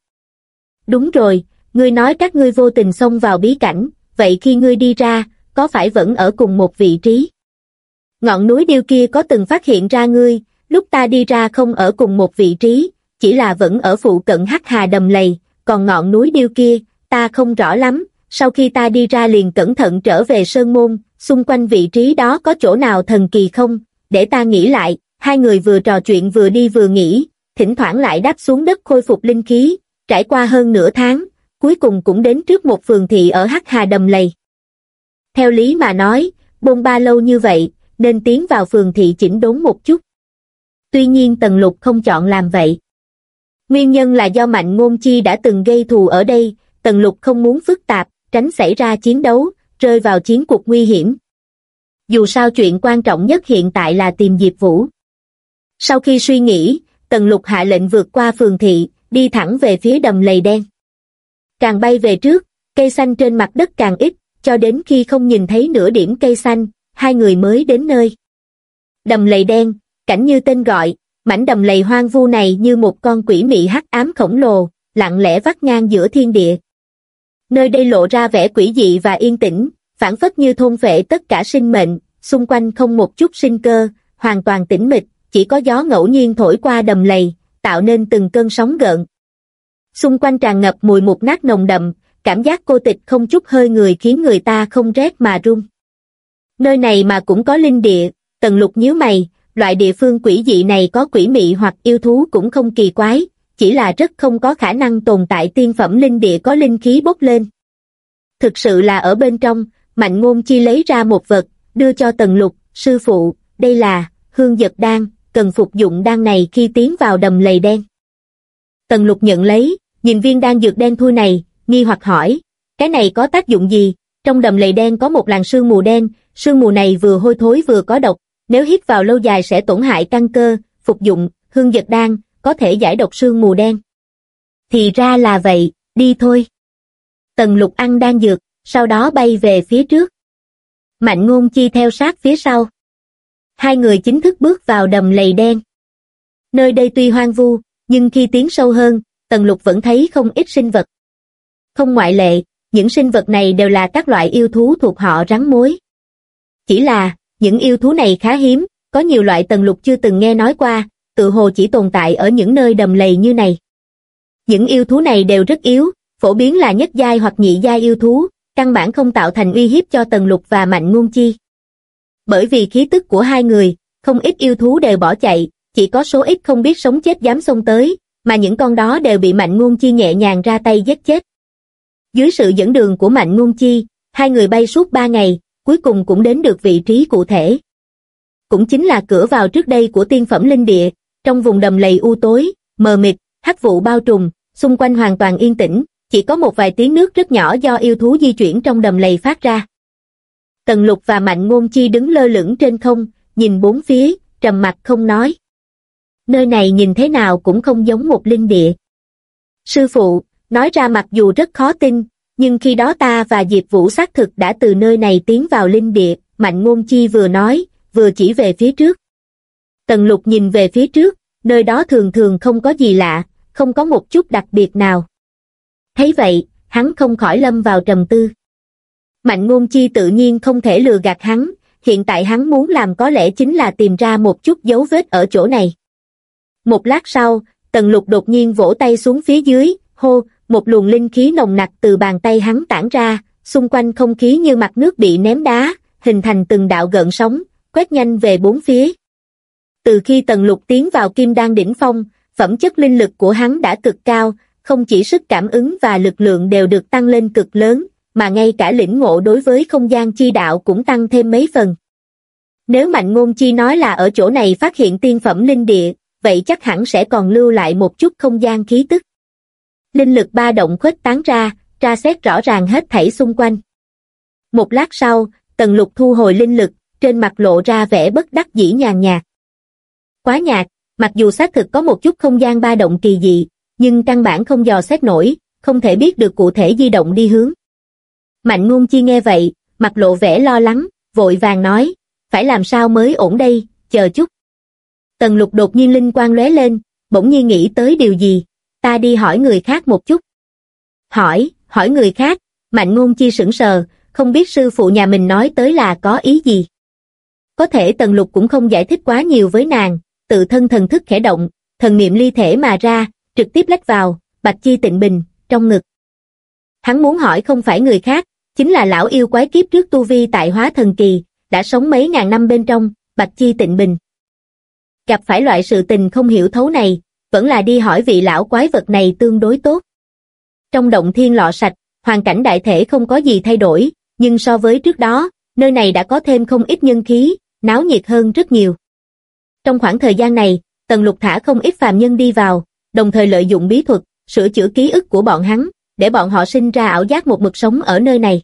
Đúng rồi, ngươi nói các ngươi vô tình xông vào bí cảnh, vậy khi ngươi đi ra, có phải vẫn ở cùng một vị trí? Ngọn núi điêu kia có từng phát hiện ra ngươi, lúc ta đi ra không ở cùng một vị trí, chỉ là vẫn ở phụ cận hắc hà đầm lầy, còn ngọn núi điêu kia, ta không rõ lắm, sau khi ta đi ra liền cẩn thận trở về sơn môn, xung quanh vị trí đó có chỗ nào thần kỳ không, để ta nghĩ lại, hai người vừa trò chuyện vừa đi vừa nghĩ, thỉnh thoảng lại đáp xuống đất khôi phục linh khí, trải qua hơn nửa tháng, cuối cùng cũng đến trước một phường thị ở Hắc Hà Đầm Lầy. Theo lý mà nói, bôn ba lâu như vậy, nên tiến vào phường thị chỉnh đốn một chút. Tuy nhiên Tần Lục không chọn làm vậy. Nguyên nhân là do Mạnh Ngôn Chi đã từng gây thù ở đây, Tần Lục không muốn phức tạp, tránh xảy ra chiến đấu, rơi vào chiến cuộc nguy hiểm. Dù sao chuyện quan trọng nhất hiện tại là tìm Diệp Vũ. Sau khi suy nghĩ, Tần Lục hạ lệnh vượt qua phường thị, đi thẳng về phía đầm lầy đen. Càng bay về trước, cây xanh trên mặt đất càng ít, cho đến khi không nhìn thấy nửa điểm cây xanh, hai người mới đến nơi. Đầm lầy đen, cảnh như tên gọi, mảnh đầm lầy hoang vu này như một con quỷ mị hắc ám khổng lồ, lặng lẽ vắt ngang giữa thiên địa. Nơi đây lộ ra vẻ quỷ dị và yên tĩnh, phản phất như thôn vệ tất cả sinh mệnh, xung quanh không một chút sinh cơ, hoàn toàn tĩnh mịch, chỉ có gió ngẫu nhiên thổi qua đầm lầy, tạo nên từng cơn sóng gợn. Xung quanh tràn ngập mùi mục nát nồng đậm, cảm giác cô tịch không chút hơi người khiến người ta không rét mà run. Nơi này mà cũng có linh địa, tần lục nhíu mày, loại địa phương quỷ dị này có quỷ mị hoặc yêu thú cũng không kỳ quái, chỉ là rất không có khả năng tồn tại tiên phẩm linh địa có linh khí bốc lên. Thực sự là ở bên trong, mạnh ngôn chi lấy ra một vật, đưa cho tần lục, sư phụ, đây là, hương giật đan, cần phục dụng đan này khi tiến vào đầm lầy đen. Tần lục nhận lấy, nhìn viên đan dược đen thui này, nghi hoặc hỏi, cái này có tác dụng gì? Trong đầm lầy đen có một làn sương mù đen, sương mù này vừa hôi thối vừa có độc, nếu hít vào lâu dài sẽ tổn hại căn cơ, phục dụng, hương giật đan, có thể giải độc sương mù đen. Thì ra là vậy, đi thôi. Tần lục ăn đan dược, sau đó bay về phía trước. Mạnh ngôn chi theo sát phía sau. Hai người chính thức bước vào đầm lầy đen. Nơi đây tuy hoang vu, nhưng khi tiến sâu hơn, Tần Lục vẫn thấy không ít sinh vật. Không ngoại lệ, những sinh vật này đều là các loại yêu thú thuộc họ rắn mối. Chỉ là, những yêu thú này khá hiếm, có nhiều loại Tần Lục chưa từng nghe nói qua, tự hồ chỉ tồn tại ở những nơi đầm lầy như này. Những yêu thú này đều rất yếu, phổ biến là nhất giai hoặc nhị giai yêu thú, căn bản không tạo thành uy hiếp cho Tần Lục và Mạnh Ngôn Chi. Bởi vì khí tức của hai người, không ít yêu thú đều bỏ chạy, chỉ có số ít không biết sống chết dám xông tới, mà những con đó đều bị Mạnh Ngôn Chi nhẹ nhàng ra tay giết chết. Dưới sự dẫn đường của Mạnh Ngôn Chi, hai người bay suốt ba ngày, cuối cùng cũng đến được vị trí cụ thể. Cũng chính là cửa vào trước đây của tiên phẩm linh địa, trong vùng đầm lầy u tối, mờ mịt, hắc vụ bao trùm, xung quanh hoàn toàn yên tĩnh, chỉ có một vài tiếng nước rất nhỏ do yêu thú di chuyển trong đầm lầy phát ra. Tần lục và mạnh ngôn chi đứng lơ lửng trên không, nhìn bốn phía, trầm mặt không nói. Nơi này nhìn thế nào cũng không giống một linh địa. Sư phụ, nói ra mặc dù rất khó tin, nhưng khi đó ta và Diệp Vũ xác thực đã từ nơi này tiến vào linh địa, Mạnh Ngôn Chi vừa nói, vừa chỉ về phía trước. Tần lục nhìn về phía trước, nơi đó thường thường không có gì lạ, không có một chút đặc biệt nào. Thấy vậy, hắn không khỏi lâm vào trầm tư. Mạnh ngôn chi tự nhiên không thể lừa gạt hắn, hiện tại hắn muốn làm có lẽ chính là tìm ra một chút dấu vết ở chỗ này. Một lát sau, tần lục đột nhiên vỗ tay xuống phía dưới, hô, một luồng linh khí nồng nặc từ bàn tay hắn tản ra, xung quanh không khí như mặt nước bị ném đá, hình thành từng đạo gợn sóng, quét nhanh về bốn phía. Từ khi tần lục tiến vào kim đan đỉnh phong, phẩm chất linh lực của hắn đã cực cao, không chỉ sức cảm ứng và lực lượng đều được tăng lên cực lớn, mà ngay cả lĩnh ngộ đối với không gian chi đạo cũng tăng thêm mấy phần. Nếu Mạnh Ngôn Chi nói là ở chỗ này phát hiện tiên phẩm linh địa, vậy chắc hẳn sẽ còn lưu lại một chút không gian khí tức. Linh lực ba động khuếch tán ra, tra xét rõ ràng hết thảy xung quanh. Một lát sau, Tần Lục thu hồi linh lực, trên mặt lộ ra vẻ bất đắc dĩ nhàn nhạt. Quá nhạt, mặc dù xác thực có một chút không gian ba động kỳ dị, nhưng căn bản không dò xét nổi, không thể biết được cụ thể di động đi hướng. Mạnh ngôn chi nghe vậy, mặt lộ vẻ lo lắng, vội vàng nói, phải làm sao mới ổn đây, chờ chút. Tần lục đột nhiên linh quang lóe lên, bỗng nhiên nghĩ tới điều gì, ta đi hỏi người khác một chút. Hỏi, hỏi người khác, mạnh ngôn chi sững sờ, không biết sư phụ nhà mình nói tới là có ý gì. Có thể tần lục cũng không giải thích quá nhiều với nàng, tự thân thần thức khẽ động, thần niệm ly thể mà ra, trực tiếp lách vào, bạch chi tịnh bình, trong ngực. Hắn muốn hỏi không phải người khác, chính là lão yêu quái kiếp trước tu vi tại hóa thần kỳ, đã sống mấy ngàn năm bên trong, bạch chi tịnh bình. Gặp phải loại sự tình không hiểu thấu này, vẫn là đi hỏi vị lão quái vật này tương đối tốt. Trong động thiên lọ sạch, hoàn cảnh đại thể không có gì thay đổi, nhưng so với trước đó, nơi này đã có thêm không ít nhân khí, náo nhiệt hơn rất nhiều. Trong khoảng thời gian này, Tần Lục thả không ít phàm nhân đi vào, đồng thời lợi dụng bí thuật, sửa chữa ký ức của bọn hắn, để bọn họ sinh ra ảo giác một mực sống ở nơi này.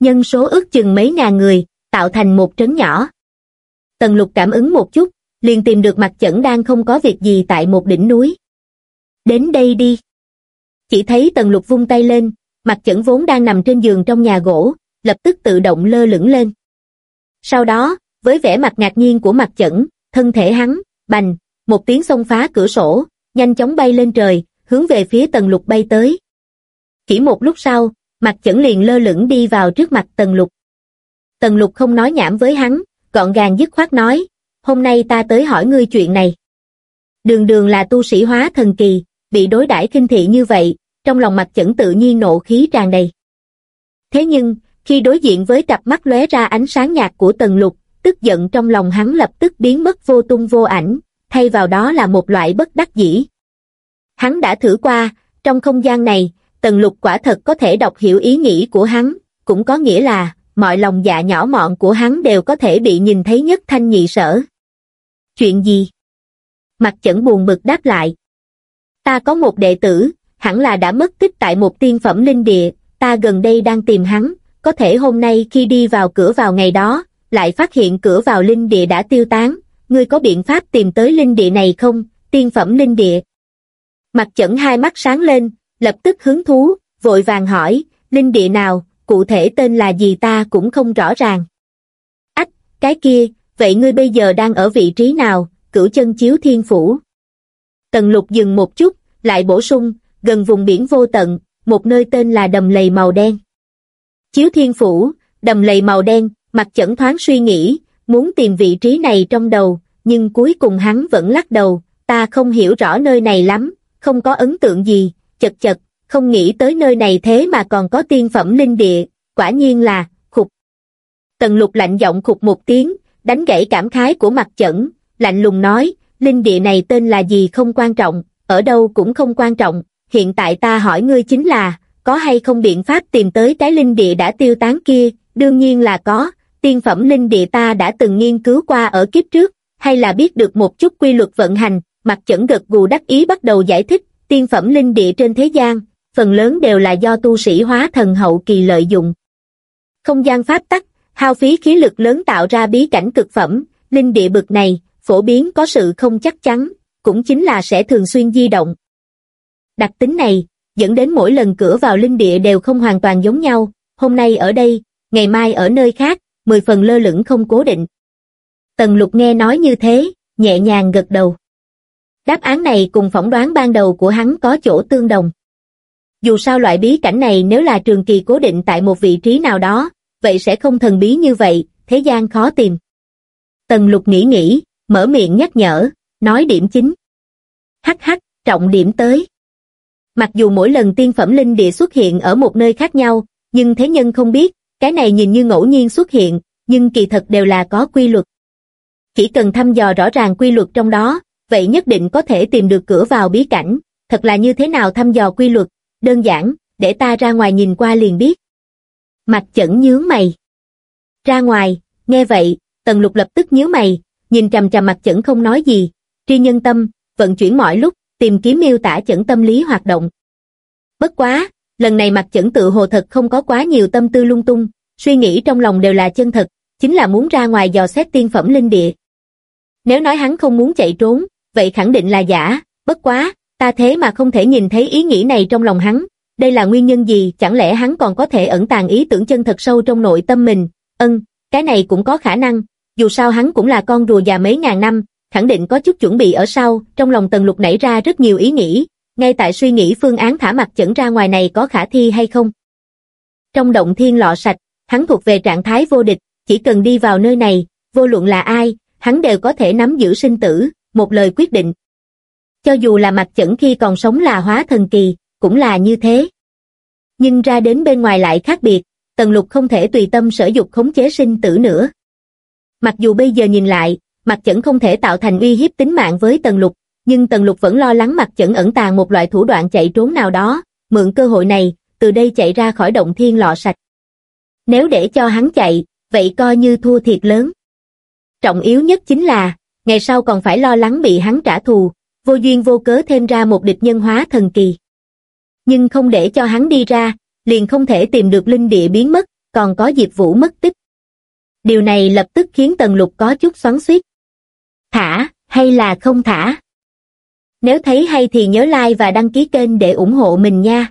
Nhân số ước chừng mấy ngàn người, tạo thành một trấn nhỏ. Tần Lục cảm ứng một chút, liền tìm được mặt chẩn đang không có việc gì tại một đỉnh núi. Đến đây đi. Chỉ thấy Tần Lục vung tay lên, mặt chẩn vốn đang nằm trên giường trong nhà gỗ, lập tức tự động lơ lửng lên. Sau đó, với vẻ mặt ngạc nhiên của mặt chẩn, thân thể hắn, bành, một tiếng xông phá cửa sổ, nhanh chóng bay lên trời, hướng về phía tần lục bay tới. Chỉ một lúc sau, mặt chẩn liền lơ lửng đi vào trước mặt tần lục. Tần lục không nói nhảm với hắn, gọn gàng dứt khoát nói, hôm nay ta tới hỏi ngươi chuyện này. Đường đường là tu sĩ hóa thần kỳ, bị đối đãi kinh thị như vậy, trong lòng mặt chẩn tự nhiên nộ khí tràn đầy. Thế nhưng, khi đối diện với cặp mắt lóe ra ánh sáng nhạt của tần lục, tức giận trong lòng hắn lập tức biến mất vô tung vô ảnh, thay vào đó là một loại bất đắc dĩ. Hắn đã thử qua, trong không gian này, tần lục quả thật có thể đọc hiểu ý nghĩ của hắn, cũng có nghĩa là, mọi lòng dạ nhỏ mọn của hắn đều có thể bị nhìn thấy nhất thanh nhị sở. Chuyện gì? Mặt chẩn buồn bực đáp lại. Ta có một đệ tử, hẳn là đã mất tích tại một tiên phẩm linh địa, ta gần đây đang tìm hắn, có thể hôm nay khi đi vào cửa vào ngày đó, lại phát hiện cửa vào linh địa đã tiêu tán, ngươi có biện pháp tìm tới linh địa này không, tiên phẩm linh địa. Mặt chẩn hai mắt sáng lên, lập tức hứng thú, vội vàng hỏi, linh địa nào, cụ thể tên là gì ta cũng không rõ ràng. Ách, cái kia, vậy ngươi bây giờ đang ở vị trí nào, cửu chân chiếu thiên phủ. Tần lục dừng một chút, lại bổ sung, gần vùng biển vô tận, một nơi tên là đầm lầy màu đen. Chiếu thiên phủ, đầm lầy màu đen, mặt chẩn thoáng suy nghĩ, muốn tìm vị trí này trong đầu, nhưng cuối cùng hắn vẫn lắc đầu, ta không hiểu rõ nơi này lắm, không có ấn tượng gì, chật chật, không nghĩ tới nơi này thế mà còn có tiên phẩm linh địa, quả nhiên là, khục. Tần lục lạnh giọng khục một tiếng, đánh gãy cảm khái của mặt chẩn, lạnh lùng nói, linh địa này tên là gì không quan trọng, ở đâu cũng không quan trọng, hiện tại ta hỏi ngươi chính là, có hay không biện pháp tìm tới cái linh địa đã tiêu tán kia, đương nhiên là có, tiên phẩm linh địa ta đã từng nghiên cứu qua ở kiếp trước, hay là biết được một chút quy luật vận hành, mặt chẩn gật gù đắc ý bắt đầu giải thích, tiên phẩm linh địa trên thế gian, phần lớn đều là do tu sĩ hóa thần hậu kỳ lợi dụng. Không gian pháp tắc, hao phí khí lực lớn tạo ra bí cảnh cực phẩm, linh địa bực này, phổ biến có sự không chắc chắn, cũng chính là sẽ thường xuyên di động. Đặc tính này, dẫn đến mỗi lần cửa vào linh địa đều không hoàn toàn giống nhau, hôm nay ở đây, ngày mai ở nơi khác, mười phần lơ lửng không cố định. Tần lục nghe nói như thế, nhẹ nhàng gật đầu. Đáp án này cùng phỏng đoán ban đầu của hắn có chỗ tương đồng. Dù sao loại bí cảnh này nếu là trường kỳ cố định tại một vị trí nào đó, vậy sẽ không thần bí như vậy, thế gian khó tìm. Tần lục nghĩ nghĩ, mở miệng nhắc nhở, nói điểm chính. Hắc hắc, trọng điểm tới. Mặc dù mỗi lần tiên phẩm linh địa xuất hiện ở một nơi khác nhau, nhưng thế nhân không biết, cái này nhìn như ngẫu nhiên xuất hiện, nhưng kỳ thật đều là có quy luật. Chỉ cần thăm dò rõ ràng quy luật trong đó, vậy nhất định có thể tìm được cửa vào bí cảnh, thật là như thế nào thăm dò quy luật, đơn giản, để ta ra ngoài nhìn qua liền biết. Mặt chẩn nhướng mày. Ra ngoài, nghe vậy, tần lục lập tức nhíu mày, nhìn trầm trầm mặt chẩn không nói gì, tri nhân tâm, vận chuyển mọi lúc, tìm kiếm miêu tả chẩn tâm lý hoạt động. Bất quá, lần này mặt chẩn tự hồ thật không có quá nhiều tâm tư lung tung, suy nghĩ trong lòng đều là chân thật, chính là muốn ra ngoài dò xét tiên phẩm linh địa. Nếu nói hắn không muốn chạy trốn, vậy khẳng định là giả, bất quá, ta thế mà không thể nhìn thấy ý nghĩ này trong lòng hắn, đây là nguyên nhân gì, chẳng lẽ hắn còn có thể ẩn tàng ý tưởng chân thật sâu trong nội tâm mình, ân, cái này cũng có khả năng, dù sao hắn cũng là con rùa già mấy ngàn năm, khẳng định có chút chuẩn bị ở sau, trong lòng tần lục nảy ra rất nhiều ý nghĩ, ngay tại suy nghĩ phương án thả mặt chẩn ra ngoài này có khả thi hay không. Trong động thiên lọ sạch, hắn thuộc về trạng thái vô địch, chỉ cần đi vào nơi này, vô luận là ai, hắn đều có thể nắm giữ sinh tử, một lời quyết định. Cho dù là mặt chẩn khi còn sống là hóa thần kỳ, cũng là như thế. Nhưng ra đến bên ngoài lại khác biệt, Tần Lục không thể tùy tâm sở dục khống chế sinh tử nữa. Mặc dù bây giờ nhìn lại, mặt chẩn không thể tạo thành uy hiếp tính mạng với Tần Lục, nhưng Tần Lục vẫn lo lắng mặt chẩn ẩn tàng một loại thủ đoạn chạy trốn nào đó, mượn cơ hội này, từ đây chạy ra khỏi động thiên lọ sạch. Nếu để cho hắn chạy, vậy coi như thua thiệt lớn. Trọng yếu nhất chính là, ngày sau còn phải lo lắng bị hắn trả thù, vô duyên vô cớ thêm ra một địch nhân hóa thần kỳ. Nhưng không để cho hắn đi ra, liền không thể tìm được linh địa biến mất, còn có Diệp Vũ mất tích. Điều này lập tức khiến Tần Lục có chút xoắn xuýt. Thả, hay là không thả? Nếu thấy hay thì nhớ like và đăng ký kênh để ủng hộ mình nha.